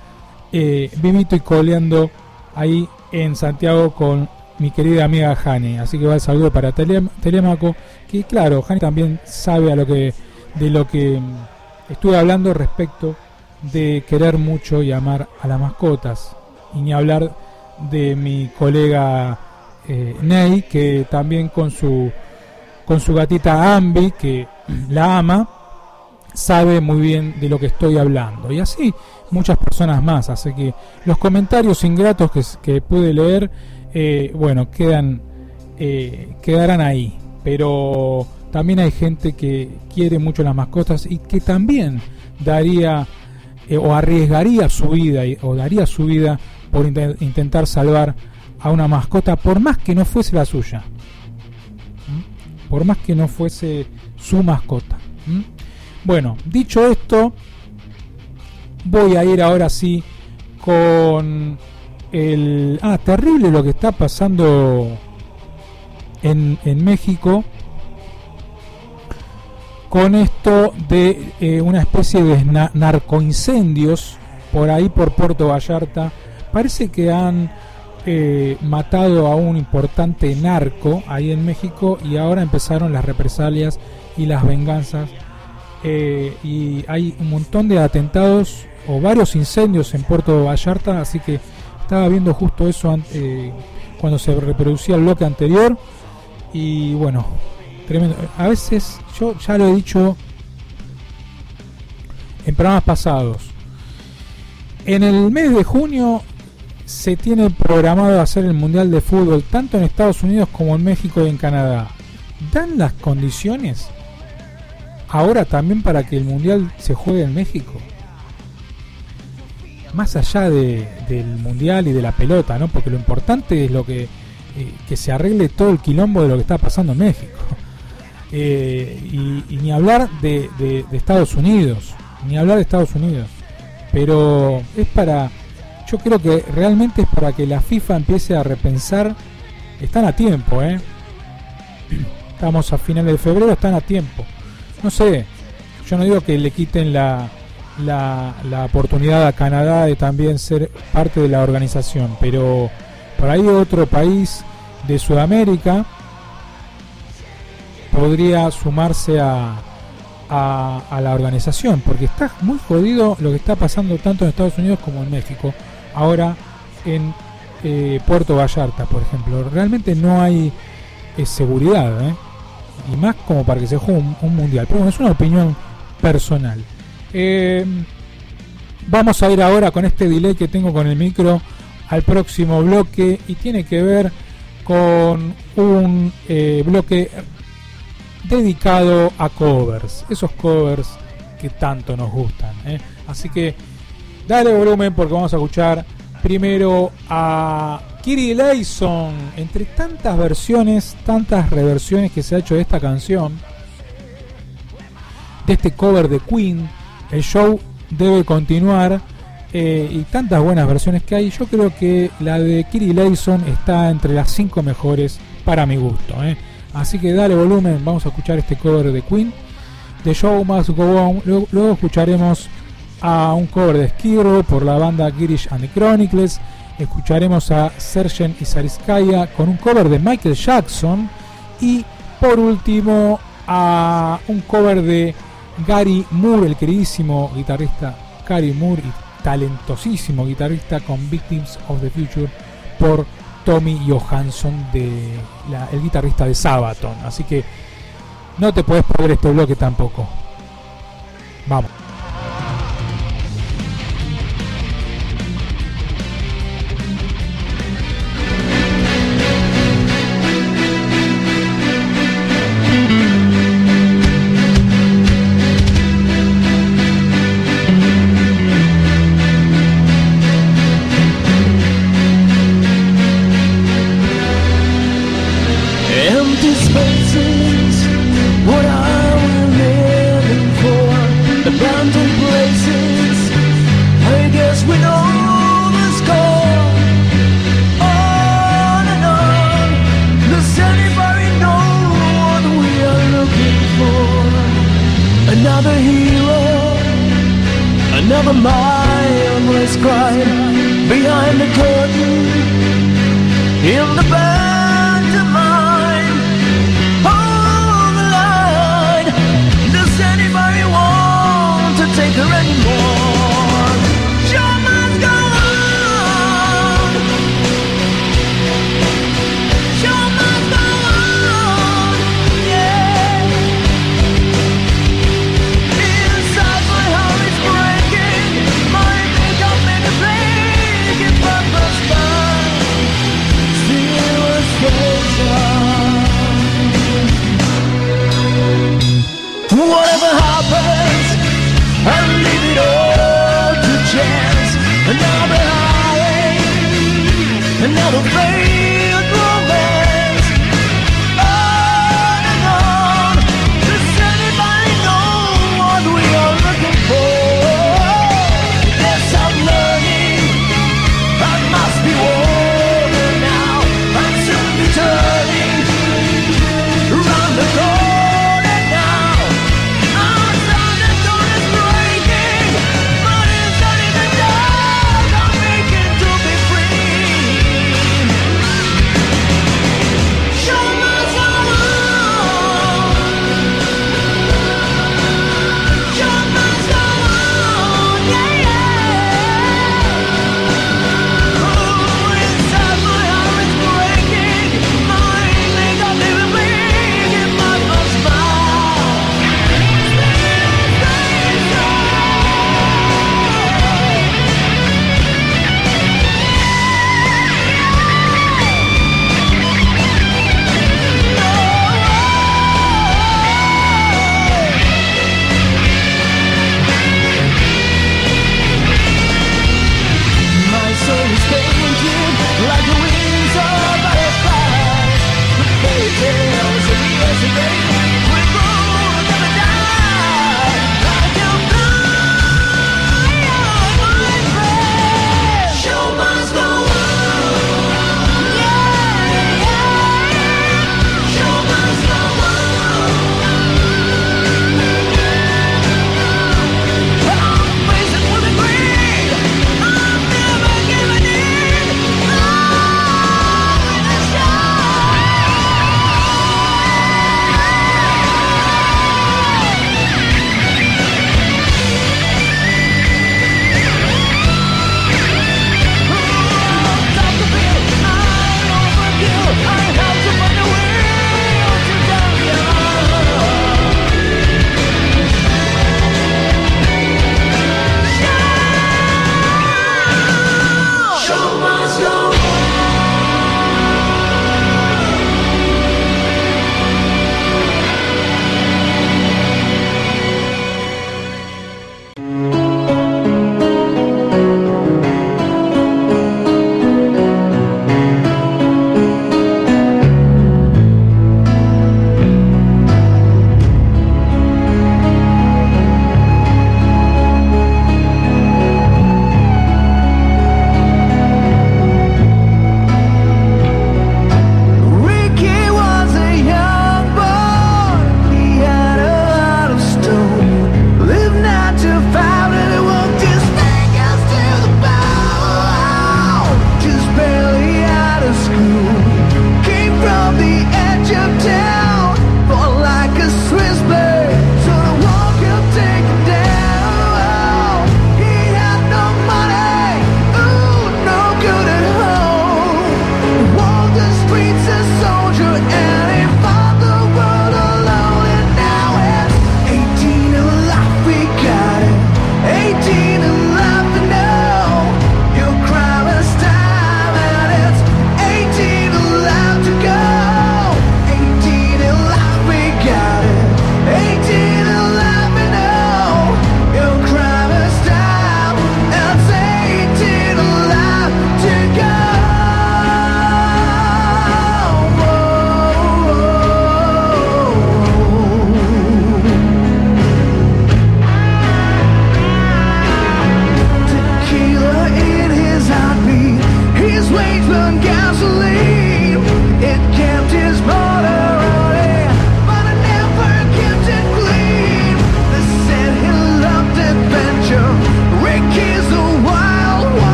eh, vivito y coleando ahí en Santiago con mi querida amiga Jani. Así que va el saludo para Telem- Telemaco, que claro, Jani también sabe a lo que de lo que mm, estuve hablando respecto de querer mucho y amar a las mascotas. Y ni hablar de mi colega eh, Ney, que también con su con su gatita Ambi, que *clears throat* la ama, sabe muy bien de lo que estoy hablando. Y así muchas personas más. Así que los comentarios ingratos que, que pude leer, eh, bueno, quedan eh, quedarán ahí. Pero también hay gente que quiere mucho las mascotas y que también daría eh, o arriesgaría su vida o daría su vida por inte- intentar salvar a una mascota, por más que no fuese la suya ¿Mm? por más que no fuese su mascota. ¿Mm? Bueno, dicho esto, voy a ir ahora sí con el... Ah, terrible lo que está pasando en, en México con esto de eh, una especie de na- narcoincendios por ahí por Puerto Vallarta. Parece que han eh, matado a un importante narco ahí en México y ahora empezaron las represalias y las venganzas. Eh, y hay un montón de atentados o varios incendios en Puerto Vallarta, así que estaba viendo justo eso eh, cuando se reproducía el bloque anterior. Y bueno, tremendo. A veces, yo ya lo he dicho en programas pasados, en el mes de junio se tiene programado hacer el Mundial de Fútbol tanto en Estados Unidos como en México y en Canadá. ¿Dan las condiciones ahora también para que el Mundial se juegue en México? Más allá de- del Mundial y de la pelota, ¿no? Porque lo importante es lo que, eh, que se arregle todo el quilombo de lo que está pasando en México. *laughs* Eh, y, y ni hablar de, de- de Estados Unidos, ni hablar de Estados Unidos. Pero es para, yo creo que realmente es para que la FIFA empiece a repensar, están a tiempo, ¿eh? *clears throat* Estamos a finales de febrero, están a tiempo. No sé, yo no digo que le quiten la, la, la oportunidad a Canadá de también ser parte de la organización, pero por ahí otro país de Sudamérica podría sumarse a, a, la organización, porque está muy jodido lo que está pasando tanto en Estados Unidos como en México, ahora en eh, Puerto Vallarta, por ejemplo. Realmente no hay eh, seguridad, ¿eh? Y más como para que se juegue un, un mundial. Pero bueno, es una opinión personal. Eh, vamos a ir ahora con este delay que tengo con el micro al próximo bloque y tiene que ver con un eh, bloque dedicado a covers, esos covers que tanto nos gustan. ¿eh? Así que dale volumen porque vamos a escuchar primero a Kiri Layson. Entre tantas versiones, tantas reversiones que se ha hecho de esta canción, de este cover de Queen, el show debe continuar. eh, y tantas buenas versiones que hay, yo creo que la de Kiri Layson está entre las cinco mejores para mi gusto. ¿eh? Así que dale volumen, vamos a escuchar este cover de Queen. The Show Must Go On. Luego, luego escucharemos a un cover de Skid Row por la banda Girish and the Chronicles. Escucharemos a Sergen Isariskaya con un cover de Michael Jackson. Y por último a un cover de Gary Moore, el queridísimo guitarrista Gary Moore y talentosísimo guitarrista con Victims of the Future por Tommy Johansson, de la- el guitarrista de Sabaton. Así que no te puedes perder este bloque tampoco. Vamos. I'm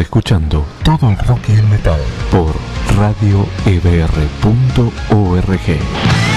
Escuchando todo el rock y el metal por radioebr.org.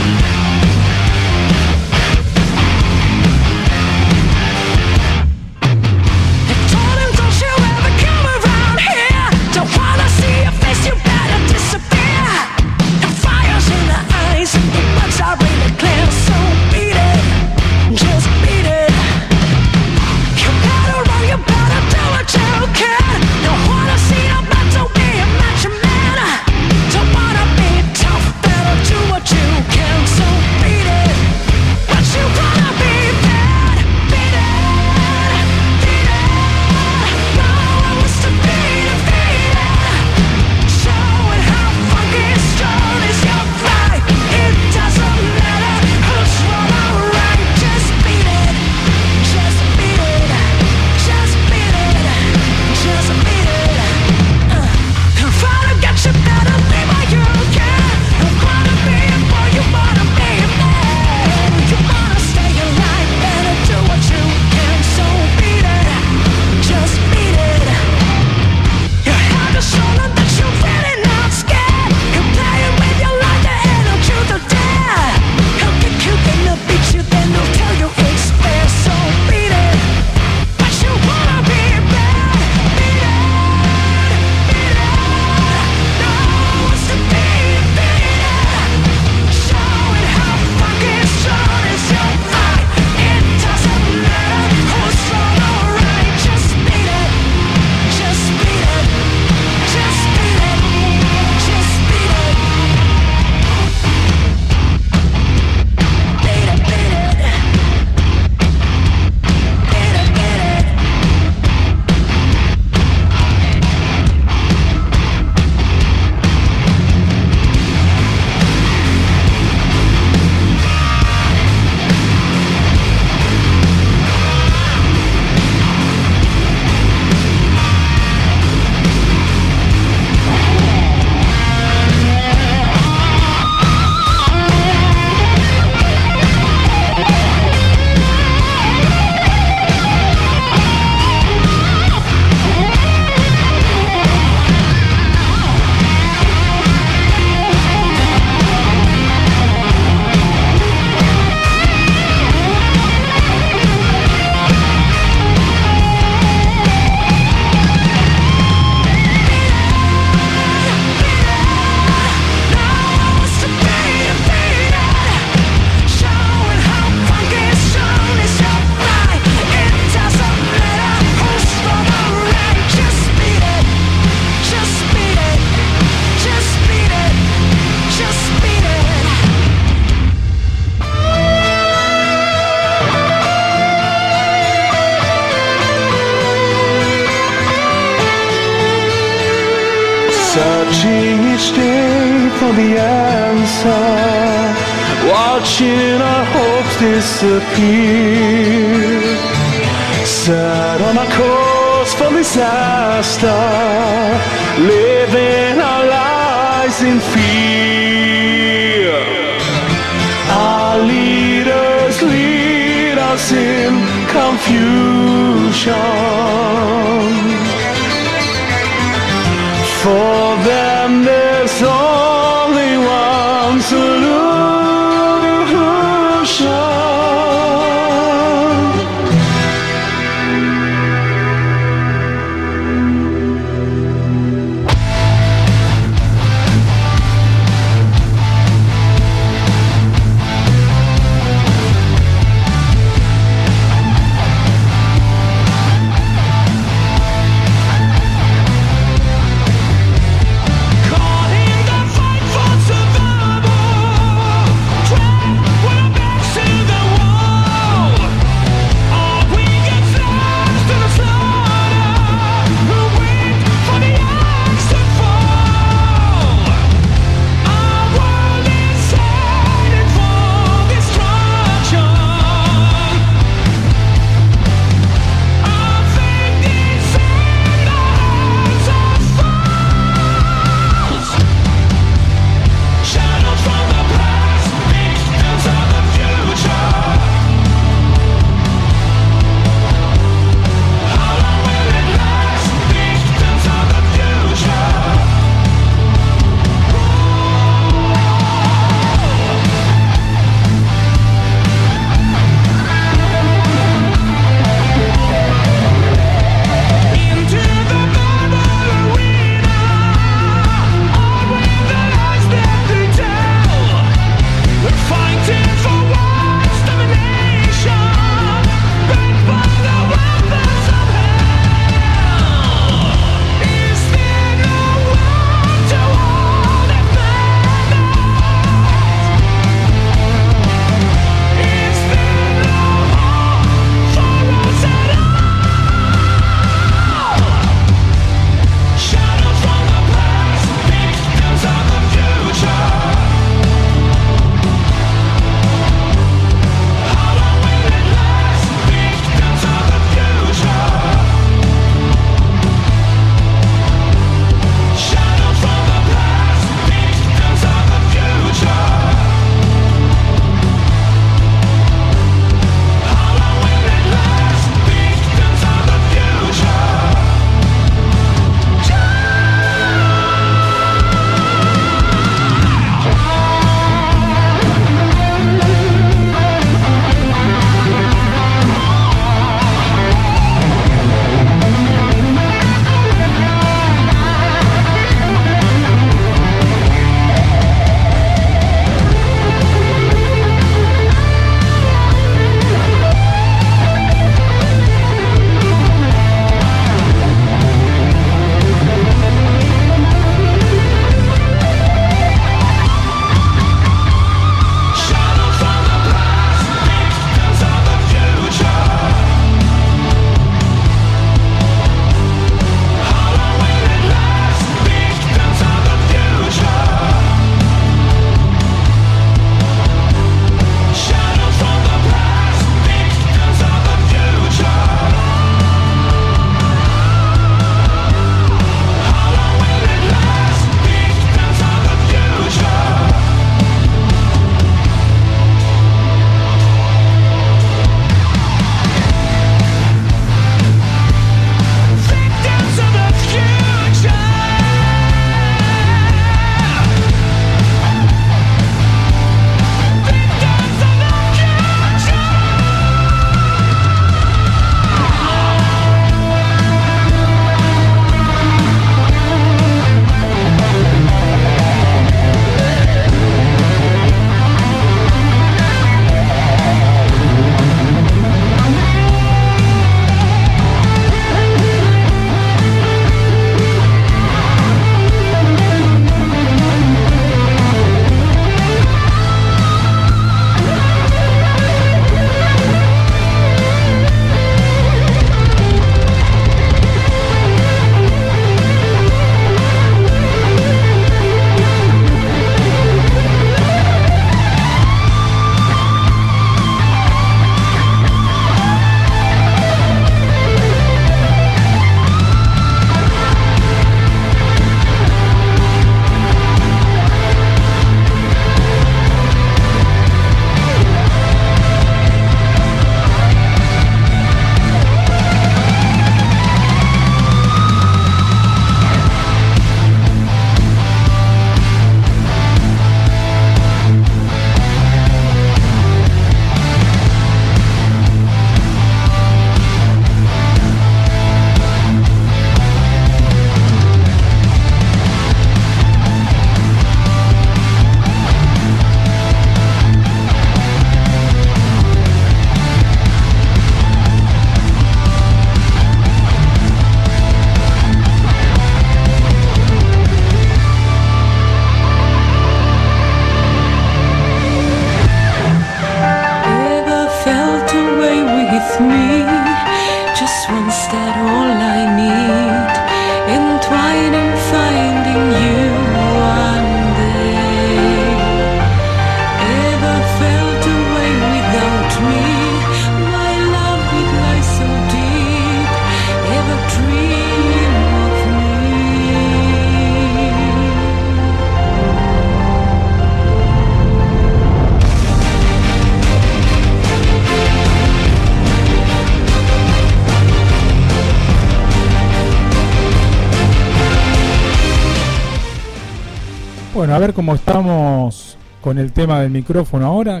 a ver cómo estamos con el tema del micrófono ahora.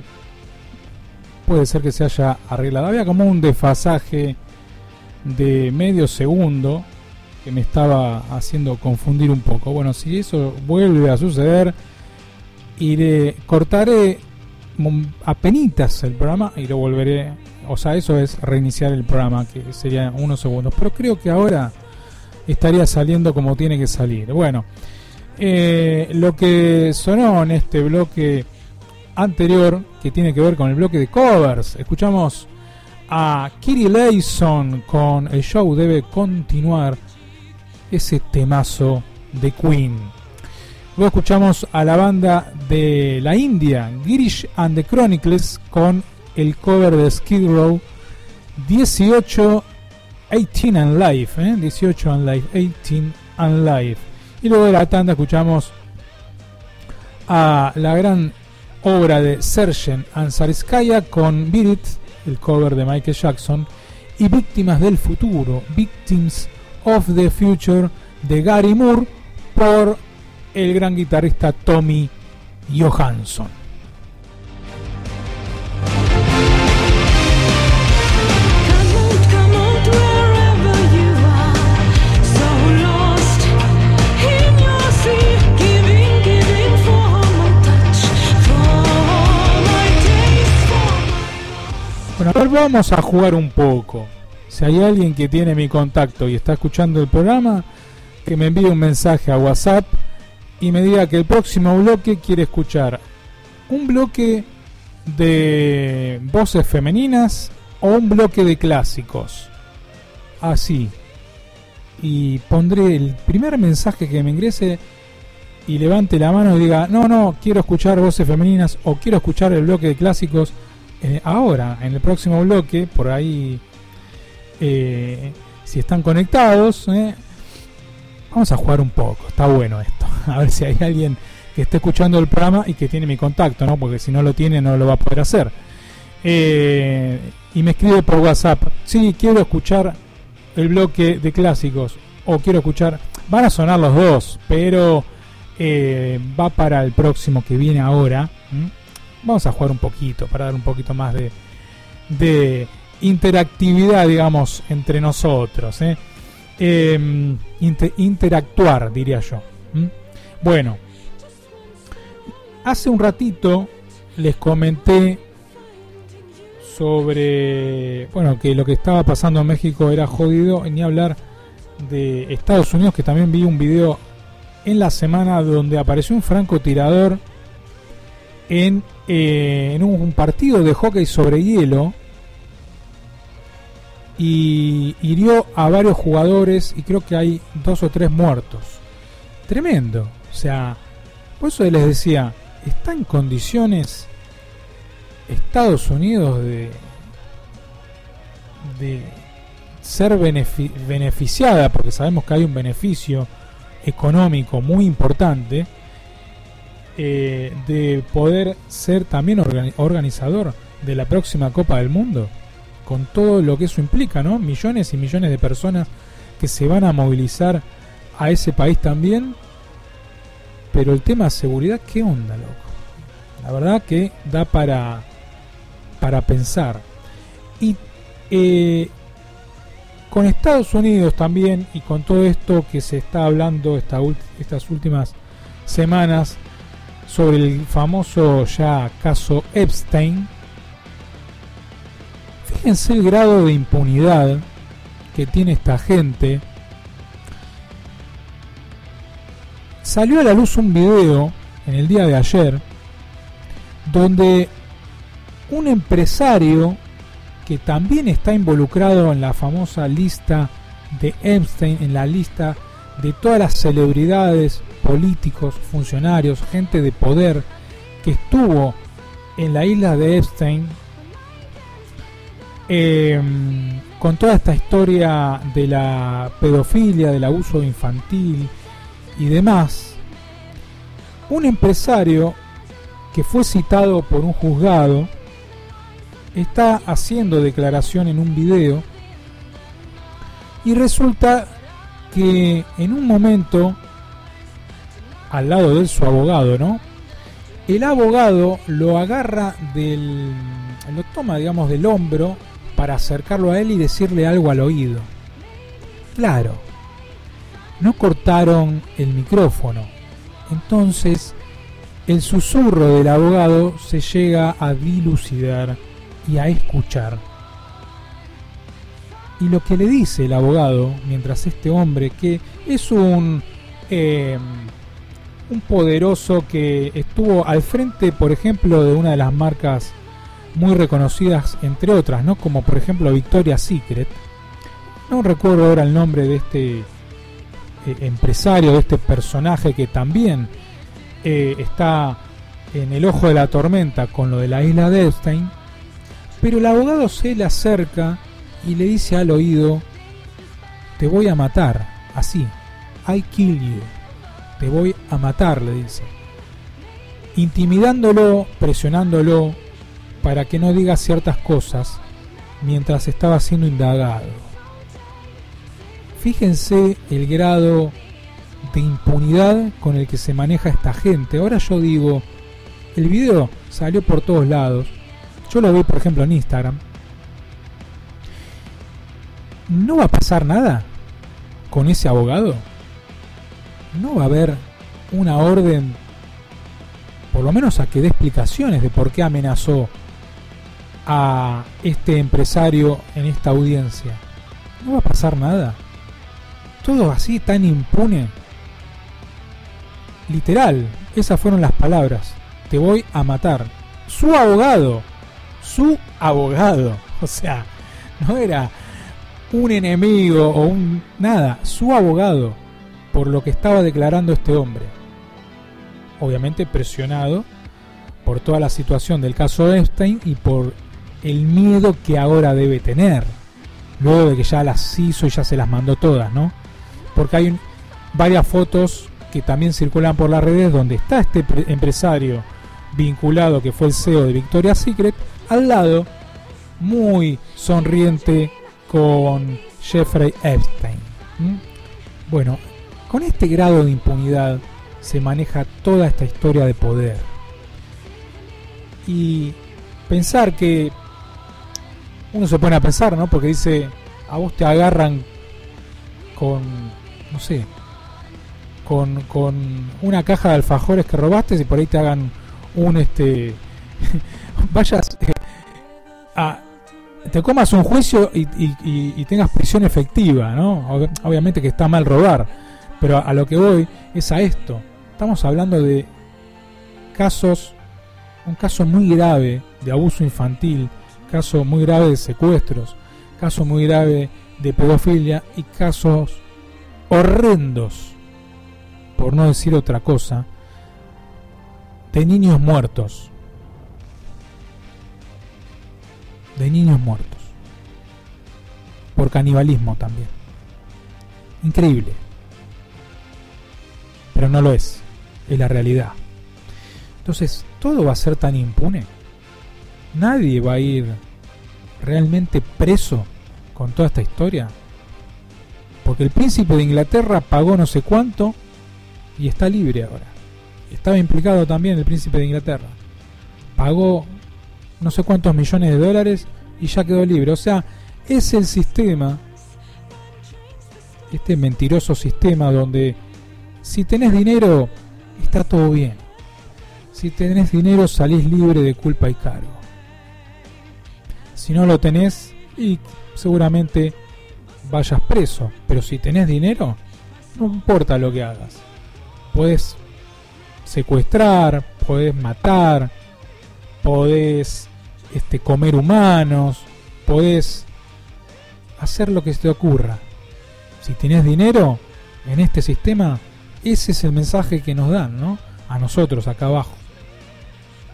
Puede ser que se haya arreglado. Había como un desfasaje de medio segundo que me estaba haciendo confundir un poco. Bueno, si eso vuelve a suceder, iré, cortaré apenitas el programa y lo volveré. O sea, eso es reiniciar el programa, que sería unos segundos. Pero creo que ahora estaría saliendo como tiene que salir. Bueno. Eh, lo que sonó en este bloque anterior, que tiene que ver con el bloque de covers, escuchamos a Kitty Layson con El Show Debe Continuar, ese temazo de Queen. Luego escuchamos a la banda de la India, Girish and the Chronicles, con el cover de Skid Row 18 18 and Life, ¿eh? 18 and Life, 18 and Life. Y luego de la tanda escuchamos a la gran obra de Sergen Ansariskaya con Beat It, el cover de Michael Jackson, y Víctimas del Futuro, Victims of the Future de Gary Moore por el gran guitarrista Tommy Johansson. Bueno, a ver, vamos a jugar un poco. Si hay alguien que tiene mi contacto y está escuchando el programa, que me envíe un mensaje a WhatsApp y me diga que el próximo bloque quiere escuchar un bloque de voces femeninas o un bloque de clásicos. Así. Y pondré el primer mensaje que me ingrese y levante la mano y diga, no, no, quiero escuchar voces femeninas o quiero escuchar el bloque de clásicos eh, ahora, en el próximo bloque, por ahí, eh, si están conectados, eh, vamos a jugar un poco, está bueno esto, *laughs* a ver si hay alguien que esté escuchando el programa y que tiene mi contacto, ¿no? porque si no lo tiene no lo va a poder hacer. Y me escribe por WhatsApp, sí, quiero escuchar el bloque de clásicos, o quiero escuchar, van a sonar los dos, pero va para el próximo que viene ahora. Vamos a jugar un poquito para dar un poquito más de, interactividad, digamos, entre nosotros. ¿eh? Em, inte- interactuar, diría yo. Bueno, hace un ratito les comenté sobre, bueno, que lo que estaba pasando en México era jodido, ni hablar de Estados Unidos, que también vi un video en la semana donde apareció un francotirador en, eh, un, partido de hockey sobre hielo y hirió a varios jugadores y creo que hay dos o tres muertos. Tremendo. O sea, por eso les decía, ¿está en condiciones Estados Unidos de, de ser benefi- beneficiada? Porque sabemos que hay un beneficio económico muy importante eh, de poder ser también organi- organizador de la próxima Copa del Mundo, con todo lo que eso implica, ¿no? Millones y millones de personas que se van a movilizar a ese país también. Pero el tema de seguridad, ¿qué onda, loco? La verdad que da para, para pensar. Y eh, con Estados Unidos también y con todo esto que se está hablando esta estas últimas semanas sobre el famoso ya caso Epstein, fíjense el grado de impunidad que tiene esta gente. Salió a la luz un video en el día de ayer donde un empresario que también está involucrado en la famosa lista de Epstein en la lista de todas las celebridades, políticos, funcionarios, gente de poder que estuvo en la isla de Epstein eh, con toda esta historia de la pedofilia, del abuso infantil y demás, un empresario que fue citado por un juzgado está haciendo declaración en un video y resulta que en un momento al lado de su abogado, ¿no? El abogado lo agarra del lo toma digamos del hombro para acercarlo a él y decirle algo al oído. Claro. No cortaron el micrófono. Entonces el susurro del abogado se llega a dilucidar y a escuchar. Y lo que le dice el abogado, mientras este hombre, que es un, eh, un poderoso que estuvo al frente, por ejemplo, de una de las marcas muy reconocidas, entre otras, ¿no? como por ejemplo Victoria's Secret. No recuerdo ahora el nombre de este eh, empresario, de este personaje que también eh, está en el ojo de la tormenta con lo de la isla de Epstein. Pero el abogado se le acerca y le dice al oído, te voy a matar, así, I kill you, te voy a matar, le dice. Intimidándolo, presionándolo para que no diga ciertas cosas mientras estaba siendo indagado. Fíjense el grado de impunidad con el que se maneja esta gente. Ahora yo digo, el video salió por todos lados. Yo lo vi, por ejemplo, en Instagram. ¿No va a pasar nada con ese abogado? ¿No va a haber una orden, por lo menos a que dé explicaciones de por qué amenazó a este empresario en esta audiencia? ¿No va a pasar nada? Todo así tan impune. Literal, esas fueron las palabras. Te voy a matar. Su abogado. Su abogado. *laughs* O sea, no era un enemigo o un nada, su abogado por lo que estaba declarando este hombre. Obviamente presionado por toda la situación del caso Epstein y por el miedo que ahora debe tener. Luego de que ya las hizo y ya se las mandó todas, ¿no? Porque hay un- varias fotos que también circulan por las redes donde está este pre- empresario vinculado que fue el CEO de Victoria's Secret al lado muy sonriente con Jeffrey Epstein. Bueno, con este grado de impunidad se maneja toda esta historia de poder. Y pensar que uno se pone a pensar, ¿no? Porque dice, a vos te agarran con, no sé, con, con una caja de alfajores que robaste y por ahí te hagan un, este, *laughs* vayas eh, a, te comas un juicio y, y- y- y tengas prisión efectiva, ¿no? Ob- Obviamente que está mal robar, pero a, lo que voy es a esto. Estamos hablando de casos, un caso muy grave de abuso infantil, caso muy grave de secuestros, caso muy grave de pedofilia y casos horrendos, por no decir otra cosa, de niños muertos. De niños muertos. Por canibalismo también. Increíble. Pero no lo es. Es la realidad. Entonces, todo va a ser tan impune. Nadie va a ir realmente preso con toda esta historia. Porque el príncipe de Inglaterra pagó no sé cuánto y está libre ahora. Estaba implicado también el príncipe de Inglaterra. Pagó no sé cuántos millones de dólares y ya quedó libre. O sea, es el sistema, este mentiroso sistema donde si tenés dinero está todo bien. Si tenés dinero salís libre de culpa y cargo. Si no lo tenés, y seguramente vayas preso. Pero si tenés dinero, no importa lo que hagas. Puedes secuestrar, podés matar, podés este, comer humanos, podés hacer lo que se te ocurra. Si tenés dinero en este sistema, ese es el mensaje que nos dan, ¿no? A nosotros acá abajo.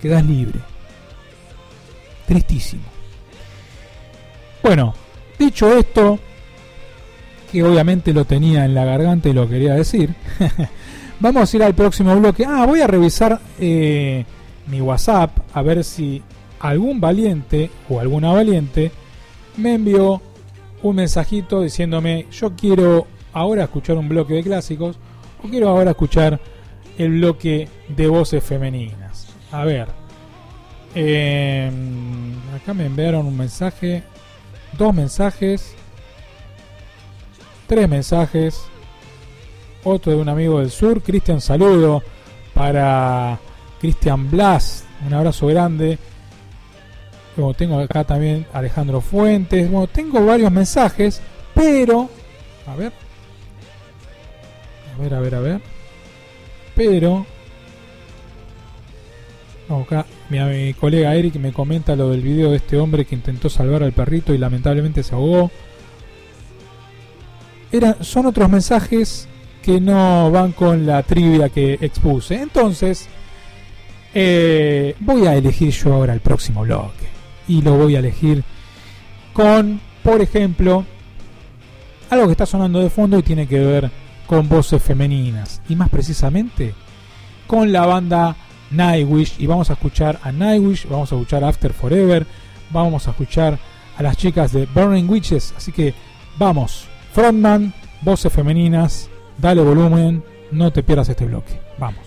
Quedás libre. Tristísimo. Bueno, dicho esto, que obviamente lo tenía en la garganta y lo quería decir, *laughs* vamos a ir al próximo bloque. Ah, voy a revisar eh, mi WhatsApp a ver si algún valiente o alguna valiente me envió un mensajito diciéndome yo quiero ahora escuchar un bloque de clásicos quiero ahora escuchar el bloque de voces femeninas. A ver, eh, acá me enviaron un mensaje, dos mensajes, tres mensajes, otro de un amigo del sur, Cristian saludo para Cristian Blas, un abrazo grande. Luego tengo acá también Alejandro Fuentes. Bueno, tengo varios mensajes, pero. A ver. A ver, a ver, a ver. Pero. acá mi, mi colega Eric me comenta lo del video de este hombre que intentó salvar al perrito y lamentablemente se ahogó. Eran, son otros mensajes que no van con la trivia que expuse. Entonces, eh, voy a elegir yo ahora el próximo bloque. Y lo voy a elegir con, por ejemplo, algo que está sonando de fondo y tiene que ver con voces femeninas. Y más precisamente con la banda Nightwish. Y vamos a escuchar a Nightwish, vamos a escuchar After Forever, vamos a escuchar a las chicas de Burning Witches. Así que vamos, frontman, voces femeninas, dale volumen, no te pierdas este bloque. Vamos.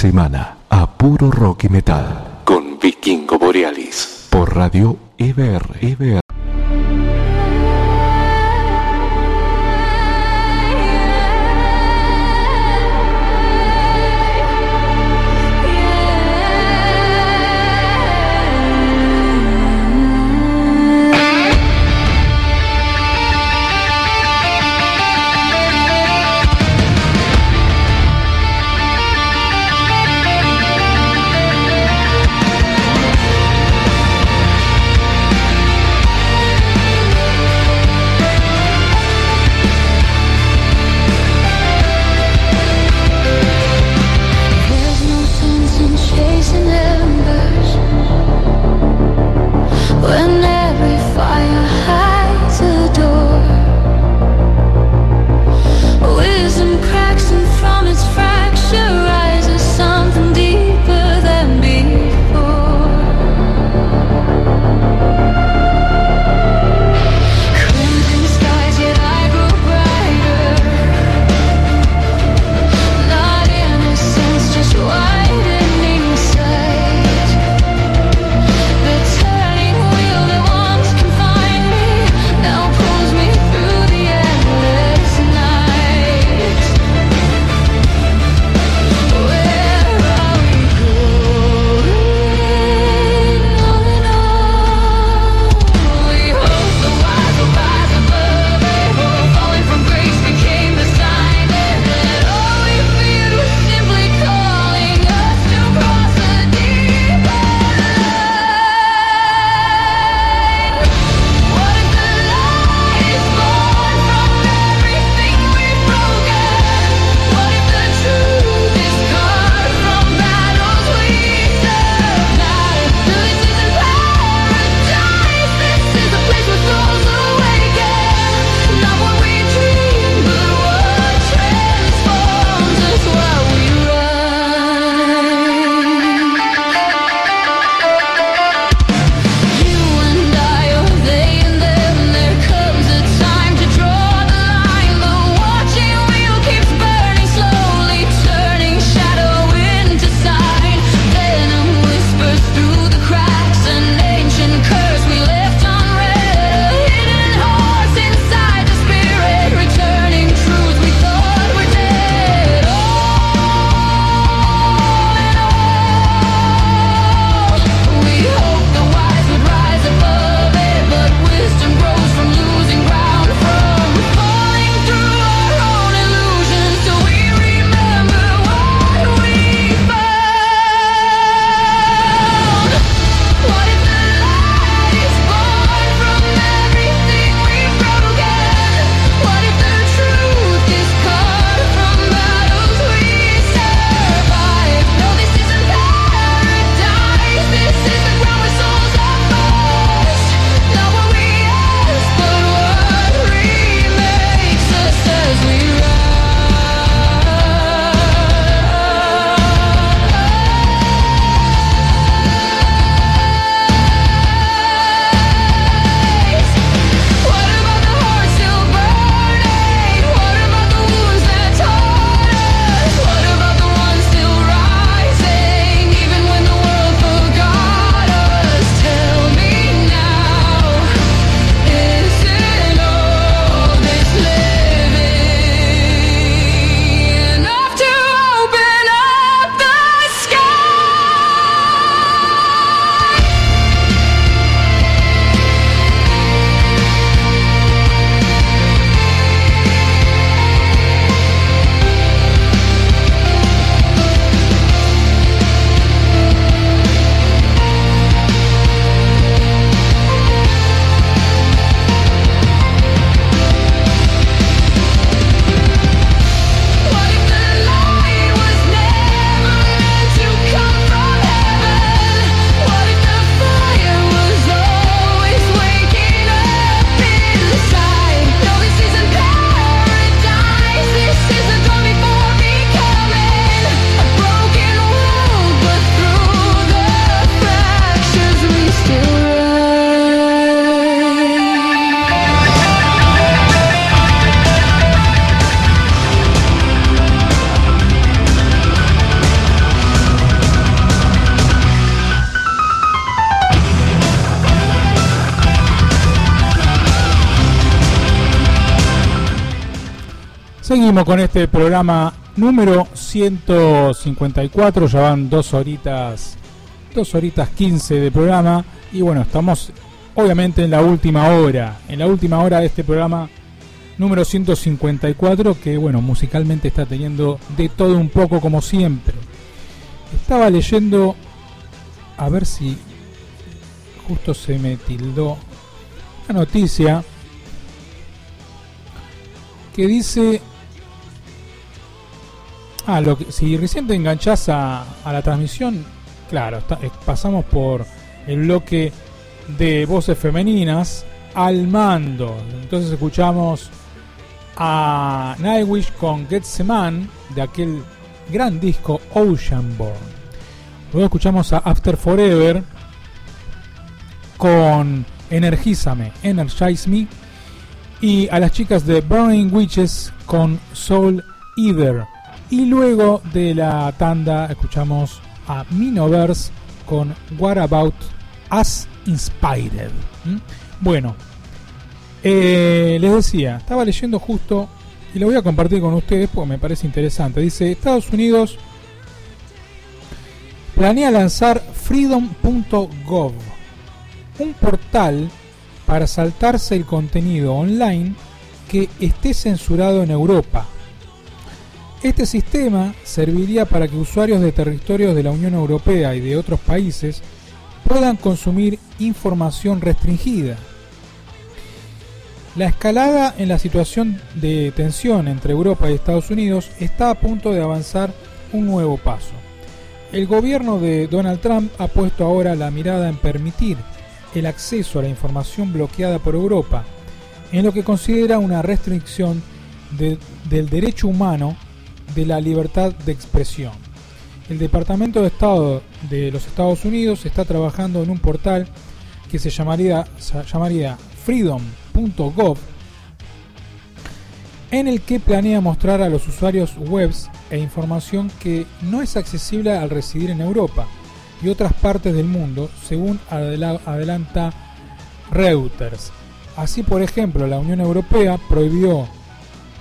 Semana a puro rock y metal con Vikingo Borealis por Radio EBR. EBR. Con este programa número 154, ya van dos horitas, dos horitas 15 de programa y bueno, estamos obviamente en la última hora, en la última hora de este programa número 154 que bueno, musicalmente está teniendo de todo un poco como siempre. Estaba leyendo, a ver si justo se me tildó una noticia que dice Ah, lo que, si recién te enganchás a, a la transmisión, claro, eh, pasamos por el bloque de voces femeninas al mando. Entonces escuchamos a Nightwish con Get Man de aquel gran disco Oceanborn. Luego escuchamos a After Forever con Energízame, Energize Me. Y a las chicas de Burning Witches con Soul Eater. Y luego de la tanda escuchamos a Minoverse con What About Us Inspired. Bueno, eh, les decía, estaba leyendo justo y lo voy a compartir con ustedes porque me parece interesante. Dice, Estados Unidos planea lanzar freedom.gov, un portal para saltarse el contenido online que esté censurado en Europa. Este sistema serviría para que usuarios de territorios de la Unión Europea y de otros países puedan consumir información restringida. La escalada en la situación de tensión entre Europa y Estados Unidos está a punto de avanzar un nuevo paso. El gobierno de Donald Trump ha puesto ahora la mirada en permitir el acceso a la información bloqueada por Europa, en lo que considera una restricción de- del derecho humano de la libertad de expresión. El Departamento de Estado de los Estados Unidos está trabajando en un portal que se llamaría, llamaría freedom.gov en el que planea mostrar a los usuarios webs e información que no es accesible al residir en Europa y otras partes del mundo, según adela- adelanta Reuters. Así, por ejemplo, la Unión Europea prohibió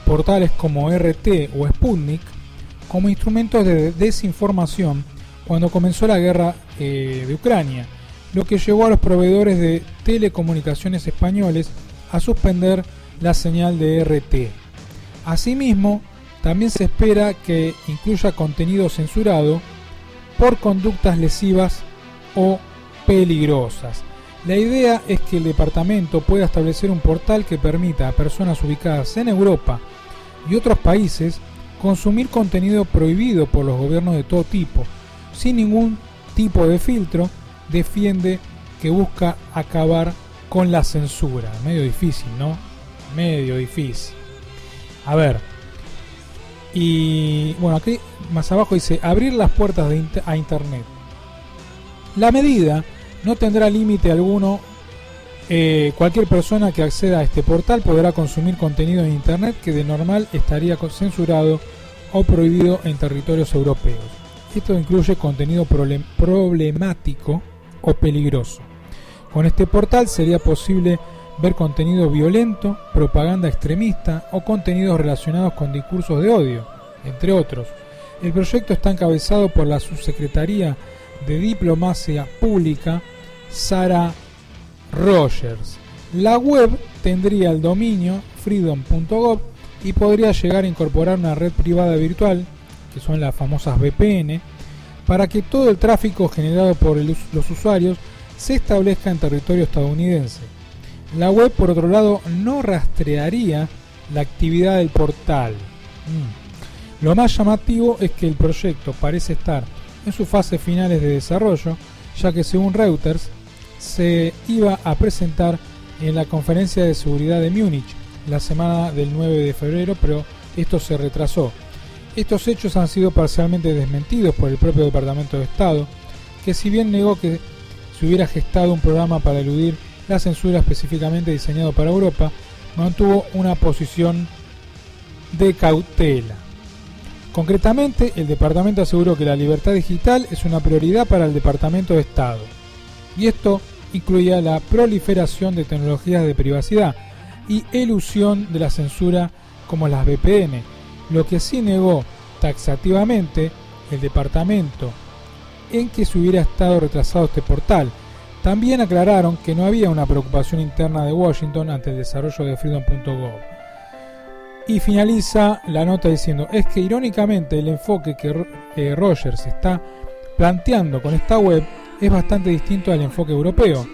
portales como RT o Sputnik como instrumentos de desinformación cuando comenzó la guerra eh, de Ucrania, lo que llevó a los proveedores de telecomunicaciones españoles a suspender la señal de RT. Asimismo, también se espera que incluya contenido censurado por conductas lesivas o peligrosas. La idea es que el departamento pueda establecer un portal que permita a personas ubicadas en Europa y otros países consumir contenido prohibido por los gobiernos de todo tipo, sin ningún tipo de filtro, defiende que busca acabar con la censura. Medio difícil, ¿no? Medio difícil. A ver. Y bueno, aquí más abajo dice abrir las puertas de a Internet. La medida no tendrá límite alguno. Eh, cualquier persona que acceda a este portal podrá consumir contenido en Internet que de normal estaría censurado o prohibido en territorios europeos. Esto incluye contenido problemático o peligroso. Con este portal sería posible ver contenido violento, propaganda extremista o contenidos relacionados con discursos de odio, entre otros. El proyecto está encabezado por la subsecretaría de Diplomacia Pública, Sara Rogers. La web tendría el dominio freedom.gov y podría llegar a incorporar una red privada virtual, que son las famosas VPN, para que todo el tráfico generado por los usuarios se establezca en territorio estadounidense. La web, por otro lado, no rastrearía la actividad del portal. Mm. Lo más llamativo es que el proyecto parece estar en sus fases finales de desarrollo, ya que según Reuters se iba a presentar en la conferencia de seguridad de Múnich la semana del 9 de febrero, pero esto se retrasó. Estos hechos han sido parcialmente desmentidos por el propio Departamento de Estado, que si bien negó que se hubiera gestado un programa para eludir la censura específicamente diseñado para Europa, mantuvo una posición de cautela. Concretamente, el departamento aseguró que la libertad digital es una prioridad para el Departamento de Estado, y esto incluía la proliferación de tecnologías de privacidad y elusión de la censura como las VPN, Lo que sí negó taxativamente el departamento en que se hubiera estado retrasado este portal. También aclararon que no había una preocupación interna de Washington ante el desarrollo de freedom.gov. Y finaliza la nota diciendo, es que irónicamente el enfoque que eh, Rogers está planteando con esta web es bastante distinto al enfoque europeo,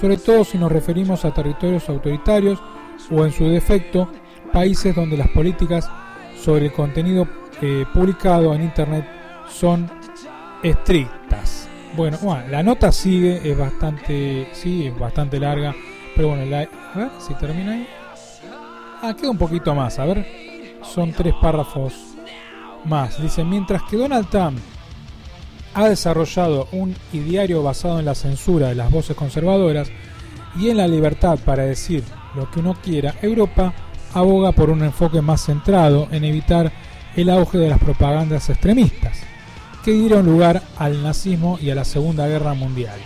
sobre todo si nos referimos a territorios autoritarios o en su defecto países donde las políticas sobre el contenido eh, publicado en Internet son estrictas. Bueno, bueno, la nota sigue, es bastante, sí, es bastante larga, pero bueno, la- a ver si termina ahí. Ah, queda un poquito más, a ver. Son tres párrafos más. Dice, mientras que Donald Trump ha desarrollado un ideario basado en la censura de las voces conservadoras y en la libertad para decir lo que uno quiera, Europa aboga por un enfoque más centrado en evitar el auge de las propagandas extremistas que dieron lugar al nazismo y a la Segunda Guerra Mundial.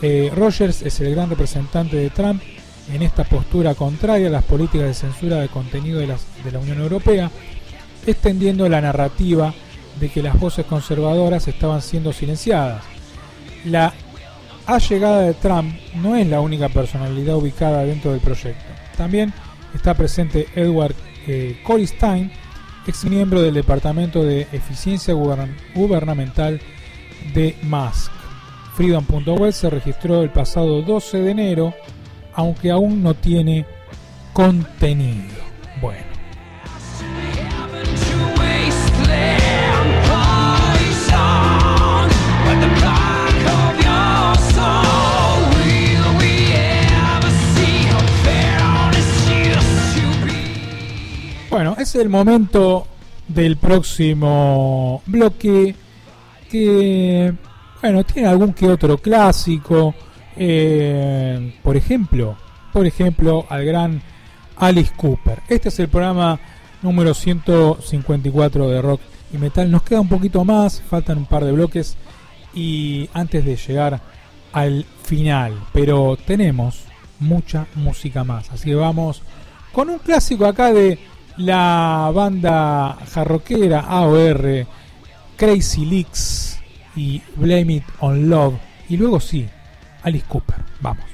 Eh, Rogers es el gran representante de Trump en esta postura contraria a las políticas de censura de contenido de, la Unión Europea, extendiendo la narrativa de que las voces conservadoras estaban siendo silenciadas. La allegada de Trump no es la única personalidad ubicada dentro del proyecto. También está presente Edward eh, Coristein, ex miembro del Departamento de Eficiencia Gubern- Gubernamental de Musk. Freedom.web se registró el pasado 12 de enero, aunque aún no tiene contenido. Bueno. Es el momento del próximo bloque que, bueno, tiene algún que otro clásico. eh, por ejemplo, por ejemplo, al gran Alice Cooper. Este es el programa número 154 de Rock y Metal. Nos queda un poquito más, faltan un par de bloques y antes de llegar al final, pero tenemos mucha música más. Así que vamos con un clásico acá de la banda jarroquera AOR, Crazy Leaks y Blame It on Love. Y luego sí, Alice Cooper. Vamos.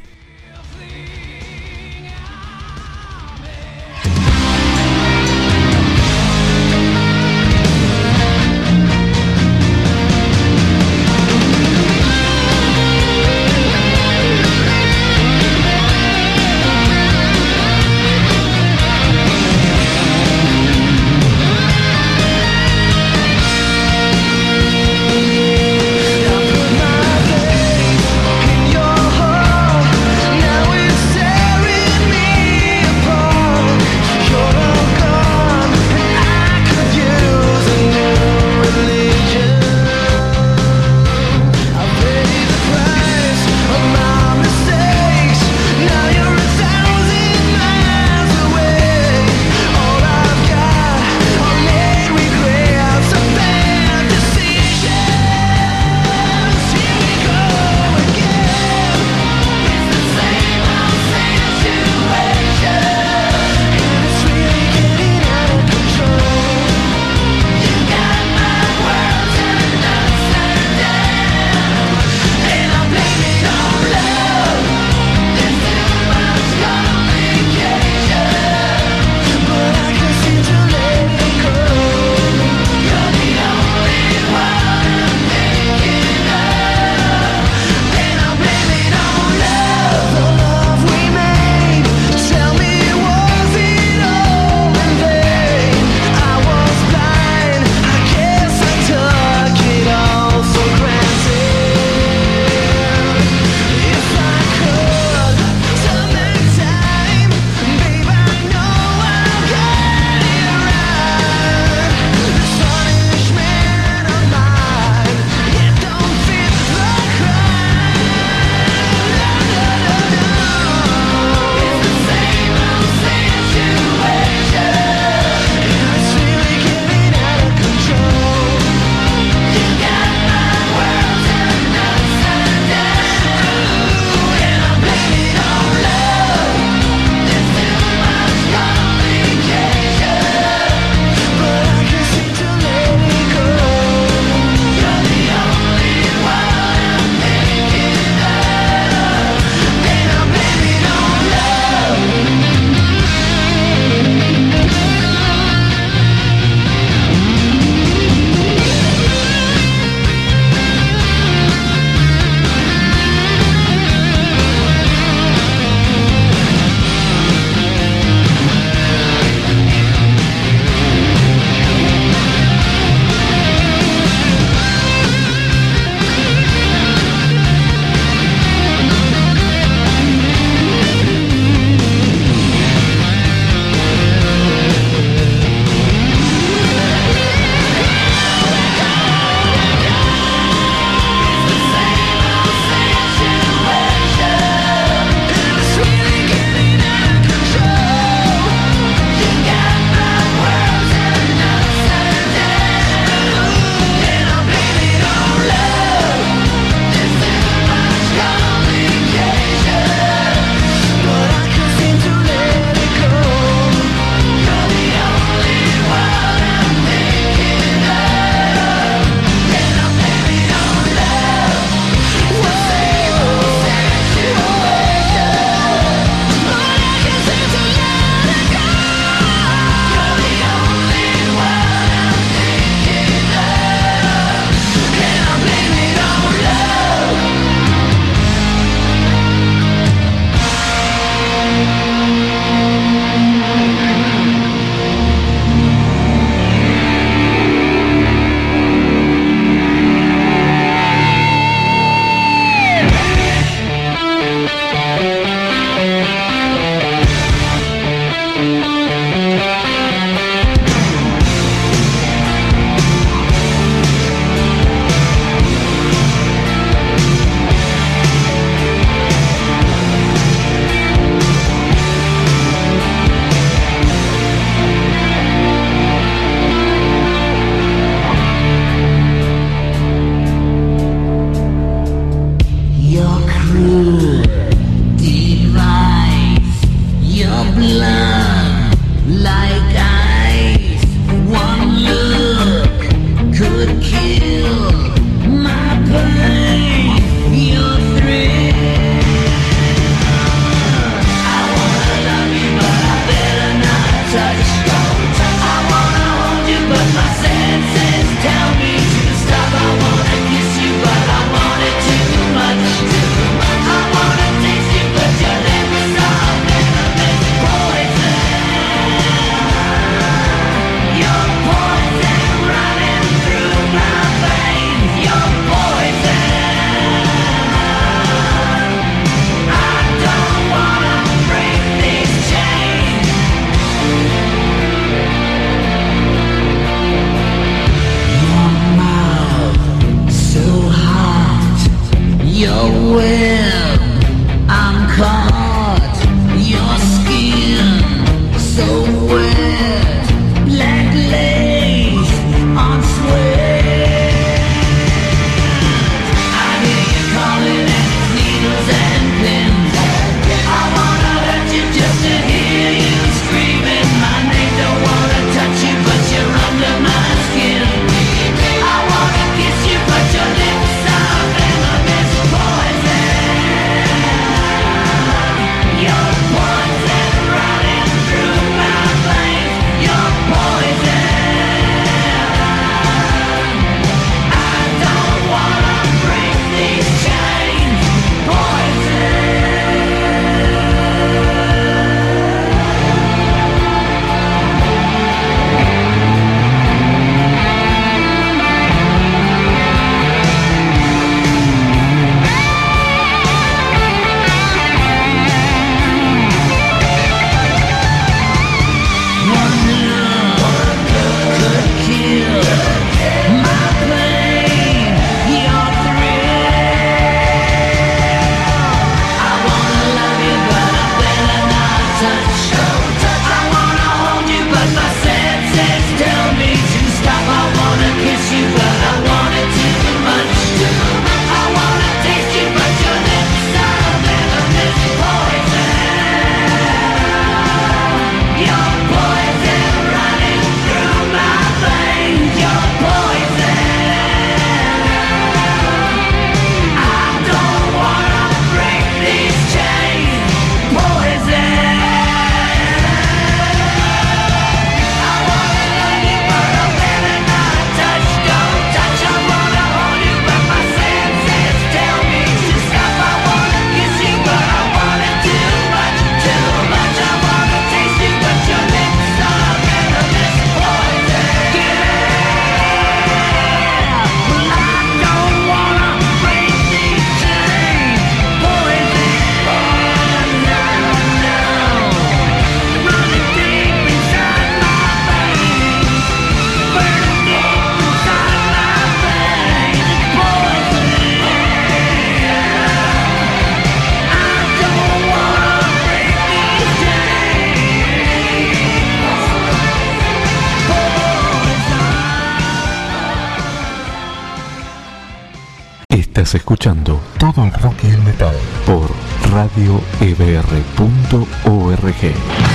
radioebr.org.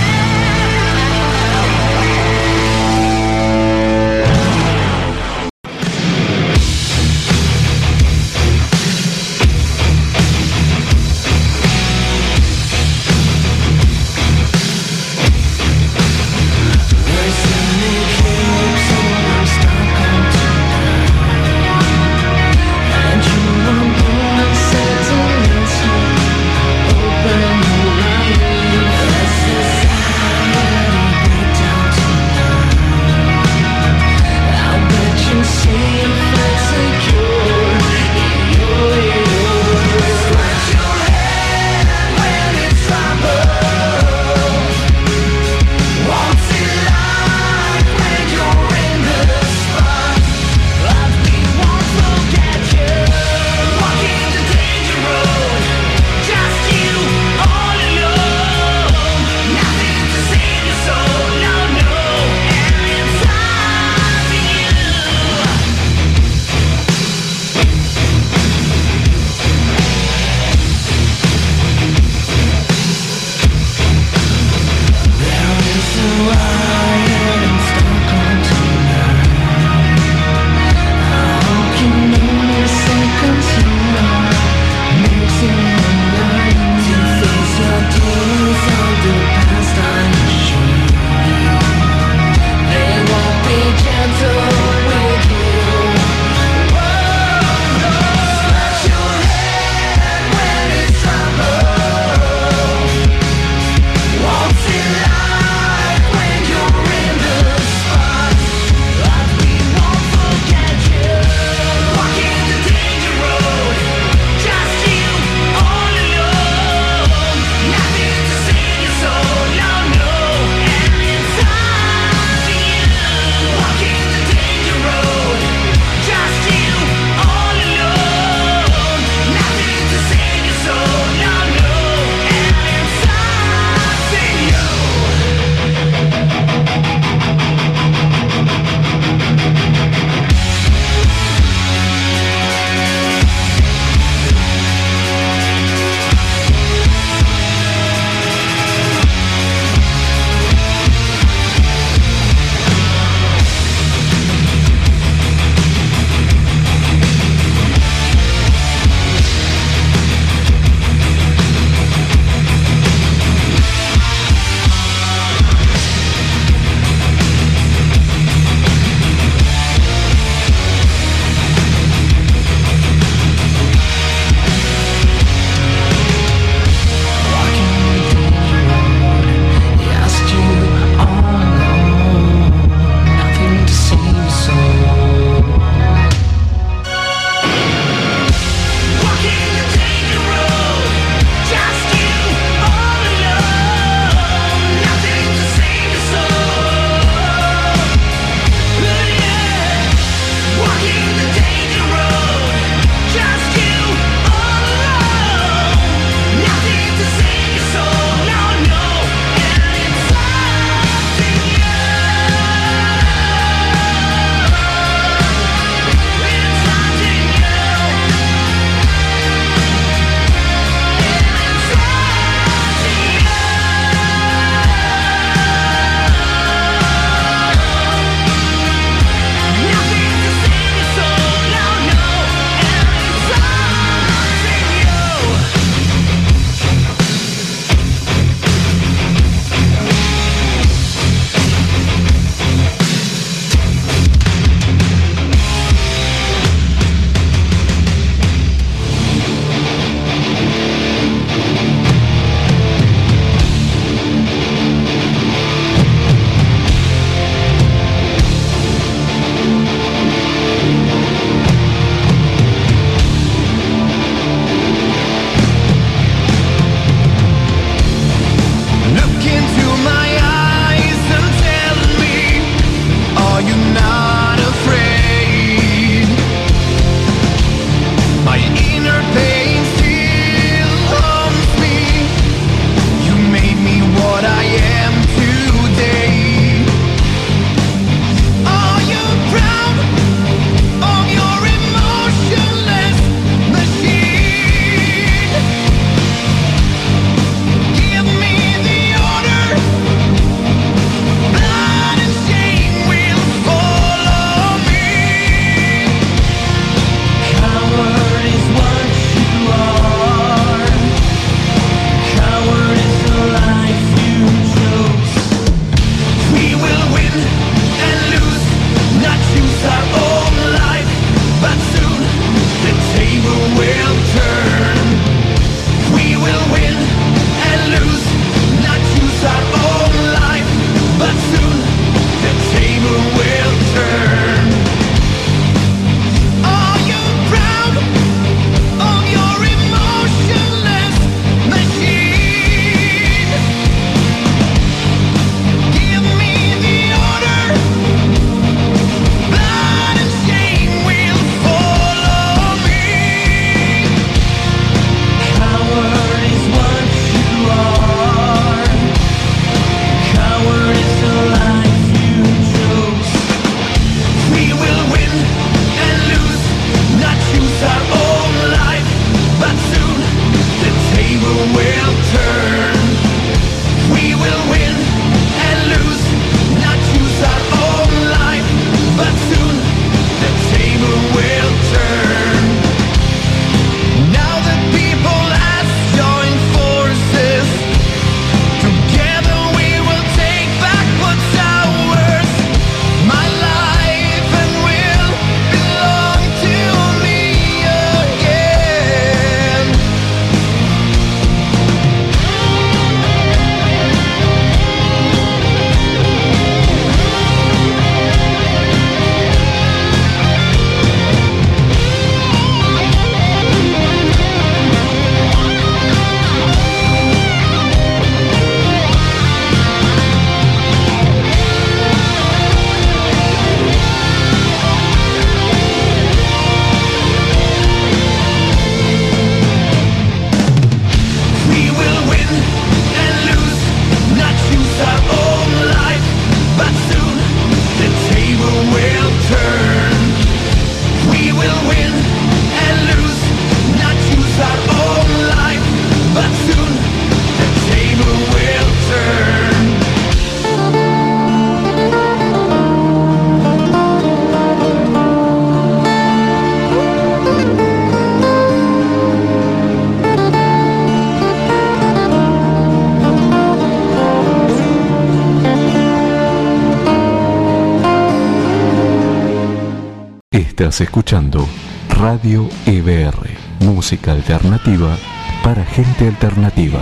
Escuchando Radio EBR, música alternativa para gente alternativa.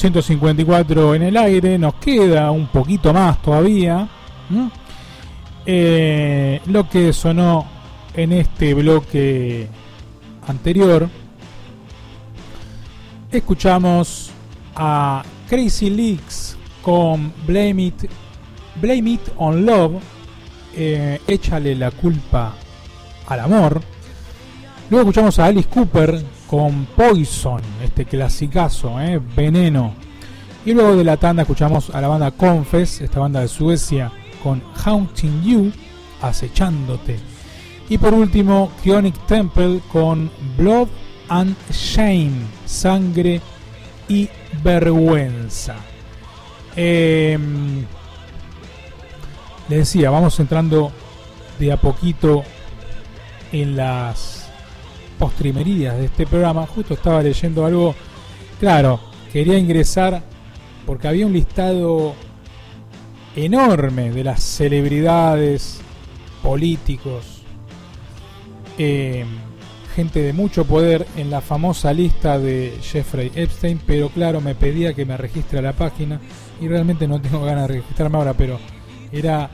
Programa número 154 en el aire, nos queda un poquito más todavía. Eh, lo que sonó en este bloque anterior, escuchamos a Crazy Leaks con Blame It, Blame It on Love, eh, échale la culpa al amor. Luego escuchamos a Alice Cooper con Poison, este clasicazo, ¿eh? Veneno. Y luego de la tanda escuchamos a la banda Confess, esta banda de Suecia, con Haunting You, acechándote. Y por último, Kionic Temple con Blood and Shame, sangre y vergüenza. Em, les decía, vamos entrando de a poquito en las postrimerías de este programa. Justo estaba leyendo algo. Claro, quería ingresar porque había un listado enorme de las celebridades, políticos, eh, gente de mucho poder en la famosa lista de Jeffrey Epstein, pero claro, me pedía que me registre a la página y realmente no tengo ganas de registrarme ahora, pero era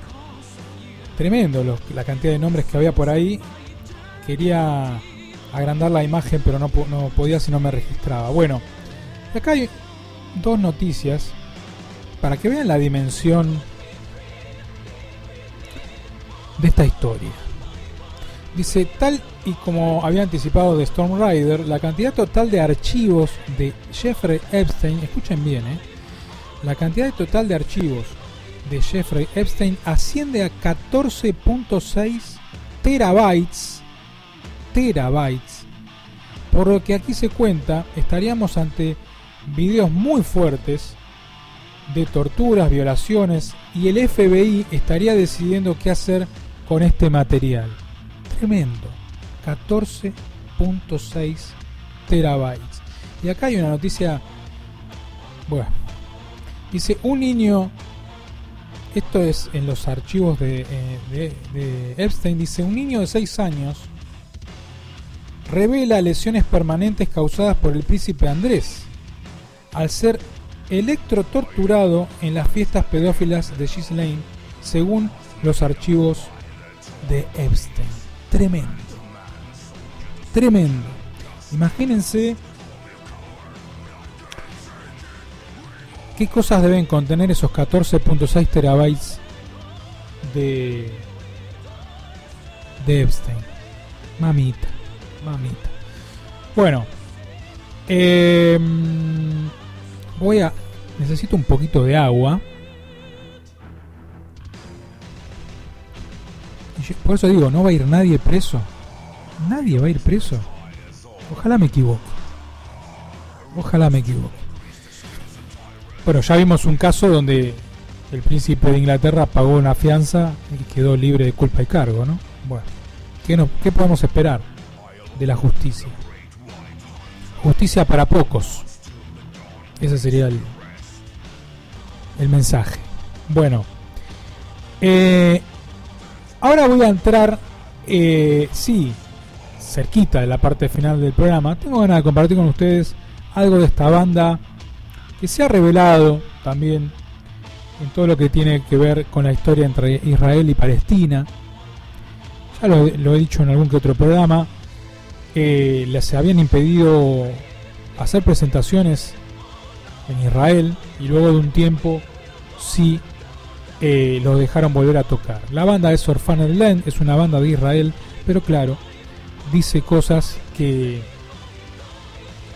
tremendo la cantidad de nombres que había por ahí. Quería agrandar la imagen, pero no, no podía si no me registraba. Bueno, acá hay dos noticias para que vean la dimensión de esta historia. Dice, tal y como había anticipado de Storm Rider, la cantidad total de archivos de Jeffrey Epstein, escuchen bien, ¿eh? la cantidad total de archivos de Jeffrey Epstein asciende a 14.6 terabytes, terabytes, por lo que aquí se cuenta, estaríamos ante videos muy fuertes de torturas, violaciones, y el FBI estaría decidiendo qué hacer con este material. Tremendo. 14.6 terabytes. Y acá hay una noticia. Bueno. Dice, un niño. Esto es en los archivos de, eh, de- Epstein. Dice, un niño de 6 años revela lesiones permanentes causadas por el príncipe Andrés al ser electrotorturado en las fiestas pedófilas de Ghislaine, según los archivos de Epstein. Tremendo. Tremendo. Imagínense qué cosas deben contener esos 14.6 terabytes de, de Epstein. Mamita, mamita. Bueno, em, voy a... Necesito un poquito de agua. Por eso digo, no va a ir nadie preso. Nadie va a ir preso. Ojalá me equivoque. Ojalá me equivoque. Bueno, ya vimos un caso donde el príncipe de Inglaterra pagó una fianza y quedó libre de culpa y cargo, ¿no? Bueno, ¿qué, no- qué podemos esperar de la justicia? Justicia para pocos. Ese sería el, mensaje. Bueno, eh, ahora voy a entrar, eh, sí, cerquita de la parte final del programa. Tengo ganas de compartir con ustedes algo de esta banda que se ha revelado también en todo lo que tiene que ver con la historia entre Israel y Palestina. Ya lo, lo he dicho en algún que otro programa. Les habían impedido hacer presentaciones en Israel y luego de un tiempo sí eh, lo dejaron volver a tocar. La banda es Orphaned Land, es una banda de Israel, pero claro, dice cosas que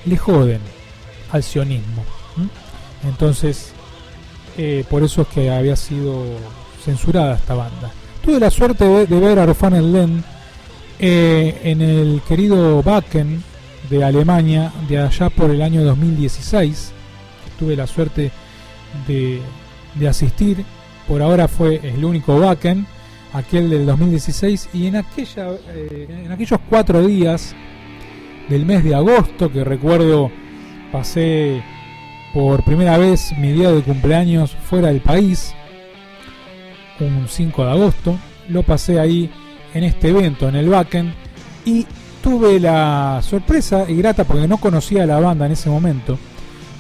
le joden al sionismo. Entonces, eh, por eso es que había sido censurada esta banda. Tuve la suerte de, de ver a Orphaned Land eh, en el querido Wacken de Alemania de allá por el año 2016. Tuve la suerte de, asistir. Por ahora fue el único Wacken, aquel del 2016. Y en, aquella, eh, en aquellos cuatro días del mes de agosto, que recuerdo pasé por primera vez mi día de cumpleaños fuera del país, un 5 de agosto, lo pasé ahí en este evento, en el Wacken, y tuve la sorpresa y grata, porque no conocía a la banda en ese momento,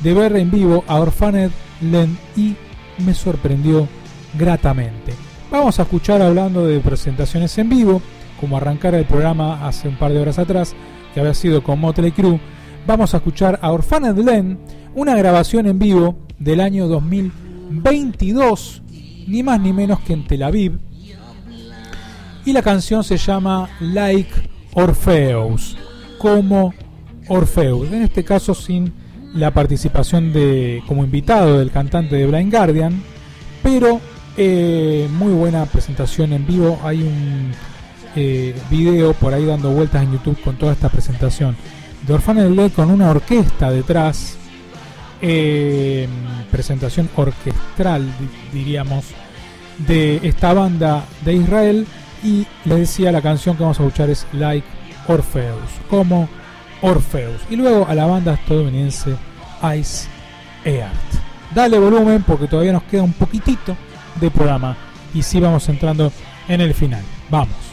de ver en vivo a Orphaned Land y me sorprendió gratamente. Vamos a escuchar hablando de presentaciones en vivo, como arrancar el programa hace un par de horas atrás, que había sido con Motley Crue. Vamos a escuchar a Orphaned Land, una grabación en vivo del año 2022, ni más ni menos que en Tel Aviv. Y la canción se llama Like Orpheus, como Orpheus, en este caso sin la participación de como invitado del cantante de Blind Guardian, pero eh, muy buena presentación en vivo. Hay un eh, video por ahí dando vueltas en YouTube con toda esta presentación de Orphaned Land con una orquesta detrás. eh, presentación orquestral, di- diríamos, de esta banda de Israel. Y les decía, la canción que vamos a escuchar es Like Orpheus, como Orpheus. Y luego a la banda estadounidense Ice Earth. Dale volumen porque todavía nos queda un poquitito de programa. Y sí vamos entrando en el final. Vamos.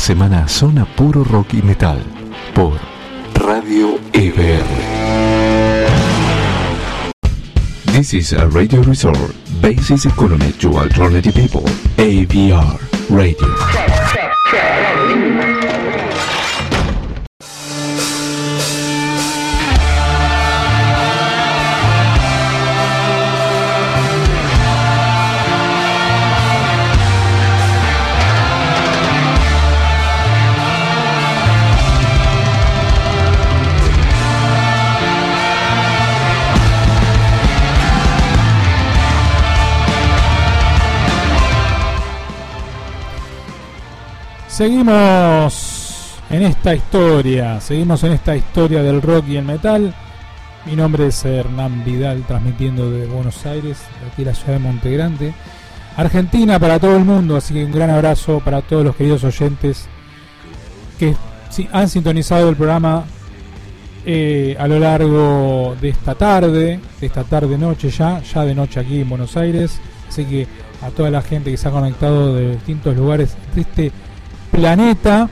Semana son a puro rock y metal. Por Radio EBR. This is a radio resort basis economy to alternative people. AVR Radio. Seguimos en esta historia, seguimos en esta historia del rock y el metal. Mi nombre es Hernán Vidal, transmitiendo de Buenos Aires, de aquí la ciudad de Montegrande, Argentina para todo el mundo. Así que un gran abrazo para todos los queridos oyentes que han sintonizado el programa eh, a lo largo de esta tarde, de esta tarde-noche ya, ya de noche aquí en Buenos Aires. Así que a toda la gente que se ha conectado de distintos lugares de este planeta.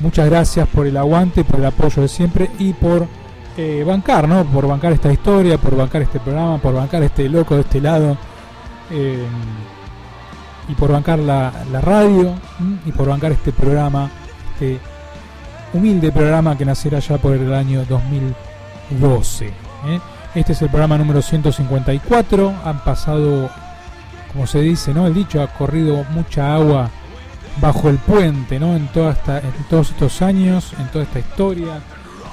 Muchas gracias por el aguante, por el apoyo de siempre y por eh, bancar, ¿no? Por bancar esta historia, por bancar este programa, por bancar este loco de este lado. eh, y por bancar la, radio y por bancar este programa, este humilde programa que nacerá ya por el año 2012. ¿eh? Este es el programa número 154. Han pasado, como se dice, ¿no? El dicho, ha corrido mucha agua bajo el puente, ¿no? En, toda esta, en todos estos años, en toda esta historia,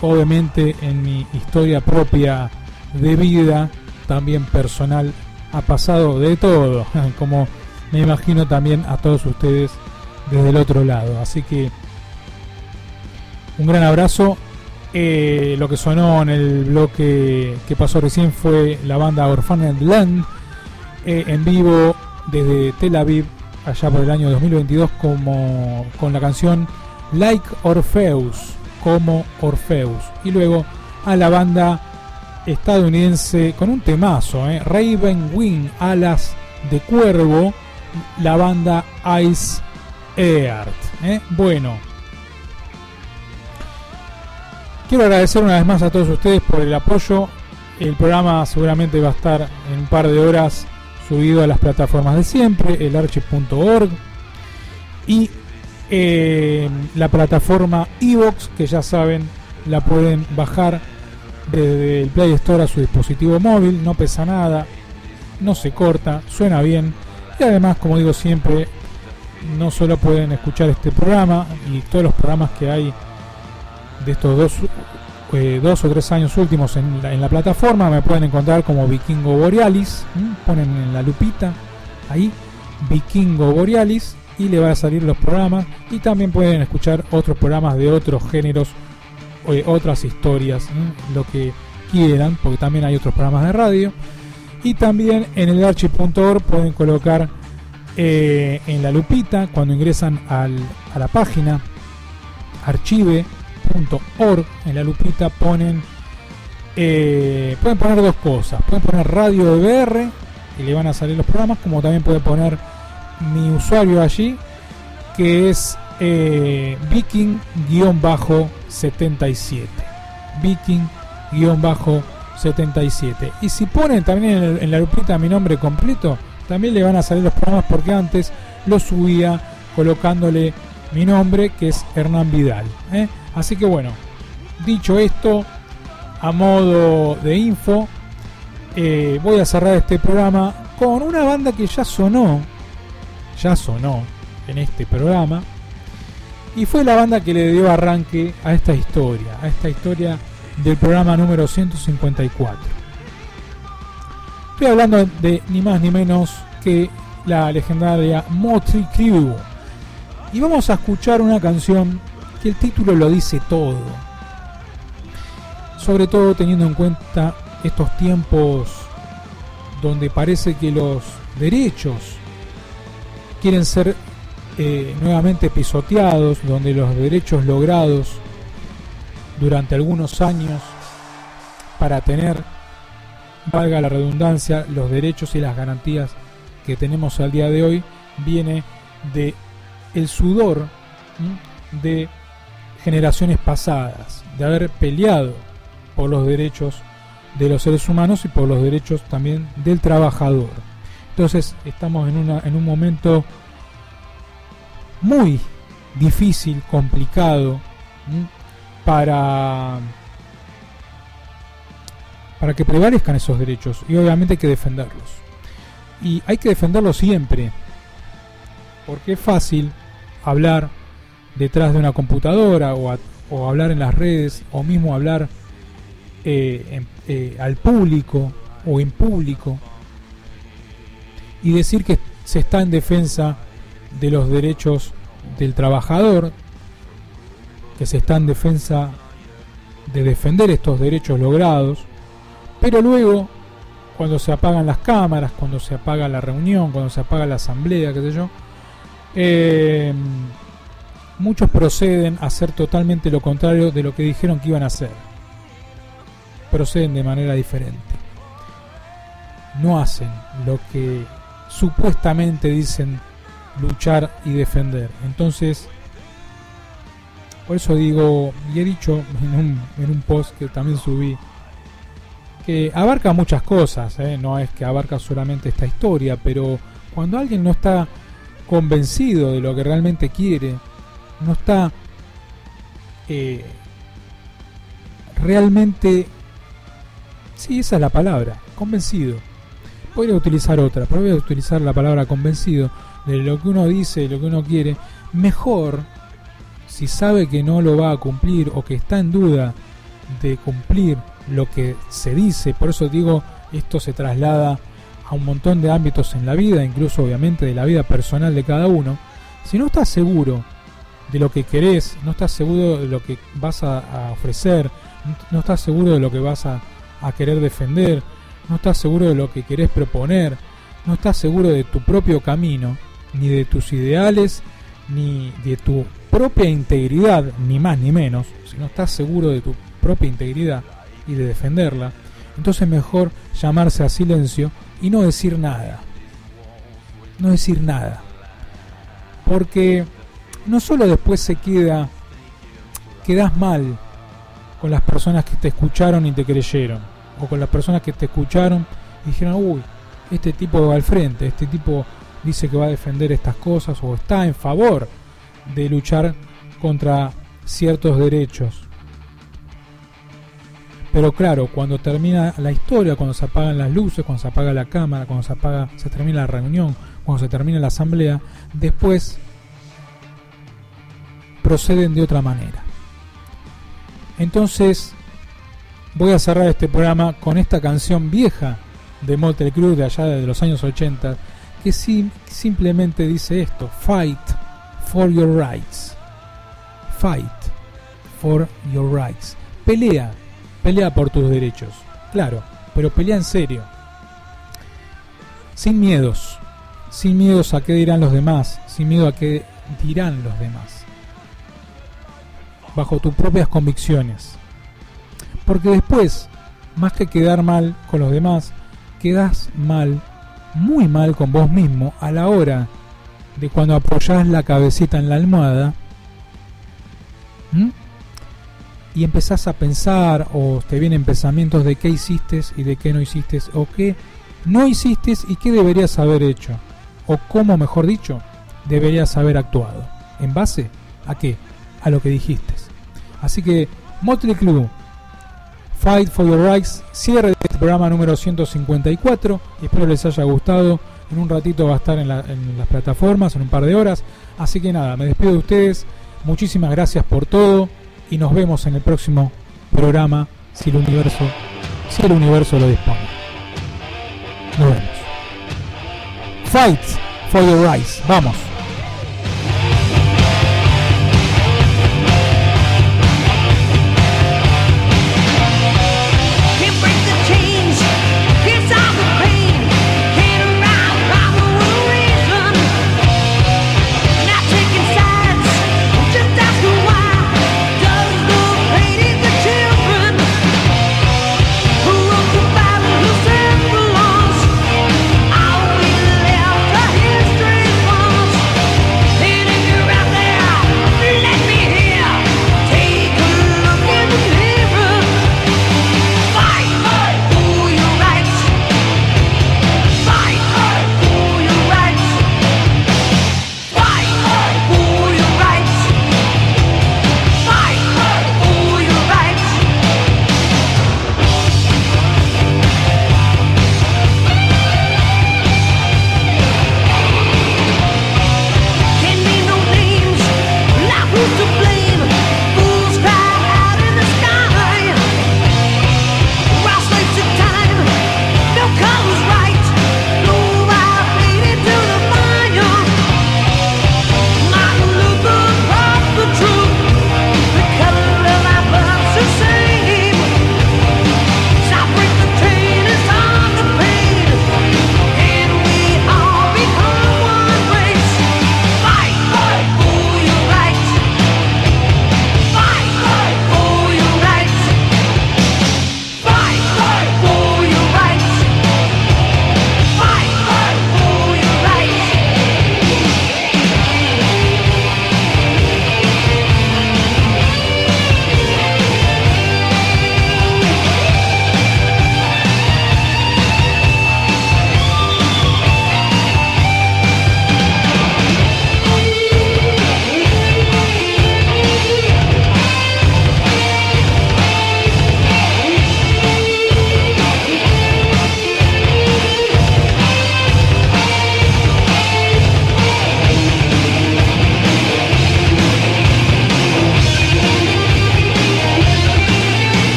obviamente en mi historia propia de vida, también personal, ha pasado de todo, *laughs* como me imagino también a todos ustedes desde el otro lado. Así que un gran abrazo. Eh, lo que sonó en el bloque que pasó recién fue la banda Orphaned Land eh, en vivo desde Tel Aviv allá por el año 2022 como con la canción Like Orpheus como Orpheus. Y luego a la banda estadounidense con un temazo eh, Raven Wing Alas de Cuervo la banda Ice Earth eh. bueno. Quiero agradecer una vez más a todos ustedes por el apoyo. El programa seguramente va a estar en un par de horas subido a las plataformas de siempre, el archive.org y eh, la plataforma iVox, que ya saben, la pueden bajar desde el Play Store a su dispositivo móvil, no pesa nada, no se corta, suena bien y además, como digo siempre, no solo pueden escuchar este programa y todos los programas que hay de estos dos eh, dos o tres años últimos en la, en la plataforma me pueden encontrar como Vikingo Borealis ponen en la lupita ahí Vikingo Borealis y le van a salir los programas y también pueden escuchar otros programas de otros géneros eh, otras historias lo que quieran porque también hay otros programas de radio. Y también en el archive.org pueden colocar eh, en la lupita cuando ingresan al- a la página archive .org en la lupita ponen eh, pueden poner dos cosas. Pueden poner radio EBR y le van a salir los programas como también pueden poner mi usuario allí que es eh, viking-77. Viking-77. Y si ponen también en la lupita mi nombre completo también le van a salir los programas porque antes lo subía colocándole mi nombre que es Hernán Vidal ¿eh? Así que bueno, dicho esto, a modo de info, eh, voy a cerrar este programa con una banda que ya sonó, ya sonó en este programa, y fue la banda que le dio arranque a esta historia, a esta historia del programa número 154. Estoy hablando de ni más ni menos que la legendaria Motley Crue. Y vamos a escuchar una canción que el título lo dice todo. Sobre todo teniendo en cuenta estos tiempos donde parece que los derechos quieren ser eh, nuevamente pisoteados, donde los derechos logrados durante algunos años para tener, valga la redundancia, los derechos y las garantías que tenemos al día de hoy, viene de el sudor de generaciones pasadas, de haber peleado por los derechos de los seres humanos y por los derechos también del trabajador. Entonces estamos en, una, en un momento muy difícil, complicado, para para que prevalezcan esos derechos y obviamente hay que defenderlos. Y hay que defenderlos siempre, porque es fácil hablar detrás de una computadora o, hablar en las redes o mismo hablar eh, eh, al público o en público y decir que se está en defensa de los derechos del trabajador, que se está en defensa de defender estos derechos logrados, pero luego, cuando se apagan las cámaras, cuando se apaga la reunión, cuando se apaga la asamblea, qué sé yo, eh, muchos proceden a hacer totalmente lo contrario de lo que dijeron que iban a hacer. Proceden de manera diferente. No hacen lo que supuestamente dicen luchar y defender. Entonces, por eso digo, y he dicho en un, en un post que también subí, que abarca muchas cosas, ¿eh? no es que abarca solamente esta historia, pero cuando alguien no está convencido de lo que realmente quiere, no está eh, realmente, sí, esa es la palabra, convencido. Podría utilizar otra, pero voy a utilizar la palabra convencido de lo que uno dice, de lo que uno quiere. Mejor, si sabe que no lo va a cumplir o que está en duda de cumplir lo que se dice, por eso digo, esto se traslada a un montón de ámbitos en la vida, incluso obviamente de la vida personal de cada uno. Si no estás seguro de lo que querés, no estás seguro de lo que vas a, ofrecer, no estás seguro de lo que vas a, a querer defender, no estás seguro de lo que querés proponer, no estás seguro de tu propio camino, ni de tus ideales, ni de tu propia integridad, ni más ni menos, si no estás seguro de tu propia integridad y de defenderla, entonces mejor llamarse a silencio y no decir nada. No decir nada. Porque no solo después se queda, quedas mal con las personas que te escucharon y te creyeron, o con las personas que te escucharon y dijeron, uy, este tipo va al frente, este tipo dice que va a defender estas cosas o está en favor de luchar contra ciertos derechos. Pero claro, cuando termina la historia, cuando se apagan las luces, cuando se apaga la cámara, cuando se apaga, se termina la reunión, cuando se termina la asamblea, después proceden de otra manera. Entonces, voy a cerrar este programa con esta canción vieja de Motley Crue de allá de los años 80, que sim- simplemente dice esto: Fight for your rights. Fight for your rights. Pelea, pelea por tus derechos. Claro, pero pelea en serio. Sin miedos. Sin miedos a qué dirán los demás. Sin miedo a qué dirán los demás. Bajo tus propias convicciones. Porque después, más que quedar mal con los demás, quedas mal, muy mal con vos mismo a la hora de cuando apoyás la cabecita en la almohada y empezás a pensar o te vienen pensamientos de qué hiciste y de qué no hiciste o qué no hiciste y qué deberías haber hecho o cómo mejor dicho deberías haber actuado. En base a qué a lo que dijiste así que Motley Crue Fight for Your Rights, cierre de este programa número 154 y espero les haya gustado. En un ratito va a estar en, la- en las plataformas, en un par de horas. Así que nada, me despido de ustedes. Muchísimas gracias por todo y nos vemos en el próximo programa si el universo, si el universo lo dispone. Nos vemos. Fight for Your Rights, vamos.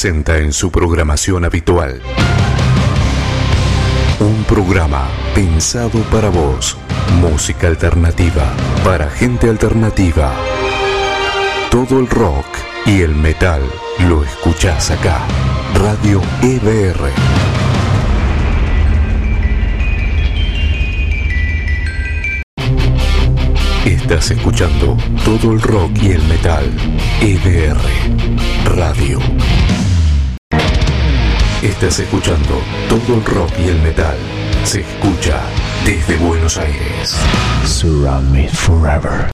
Presenta en su programación habitual un programa pensado para vos, música alternativa, para gente alternativa. Todo el rock y el metal lo escuchás acá. Radio EBR. Estás escuchando todo el rock y el metal. EBR Radio. Estás escuchando todo el rock y el metal. Se escucha desde Buenos Aires. Surround me forever.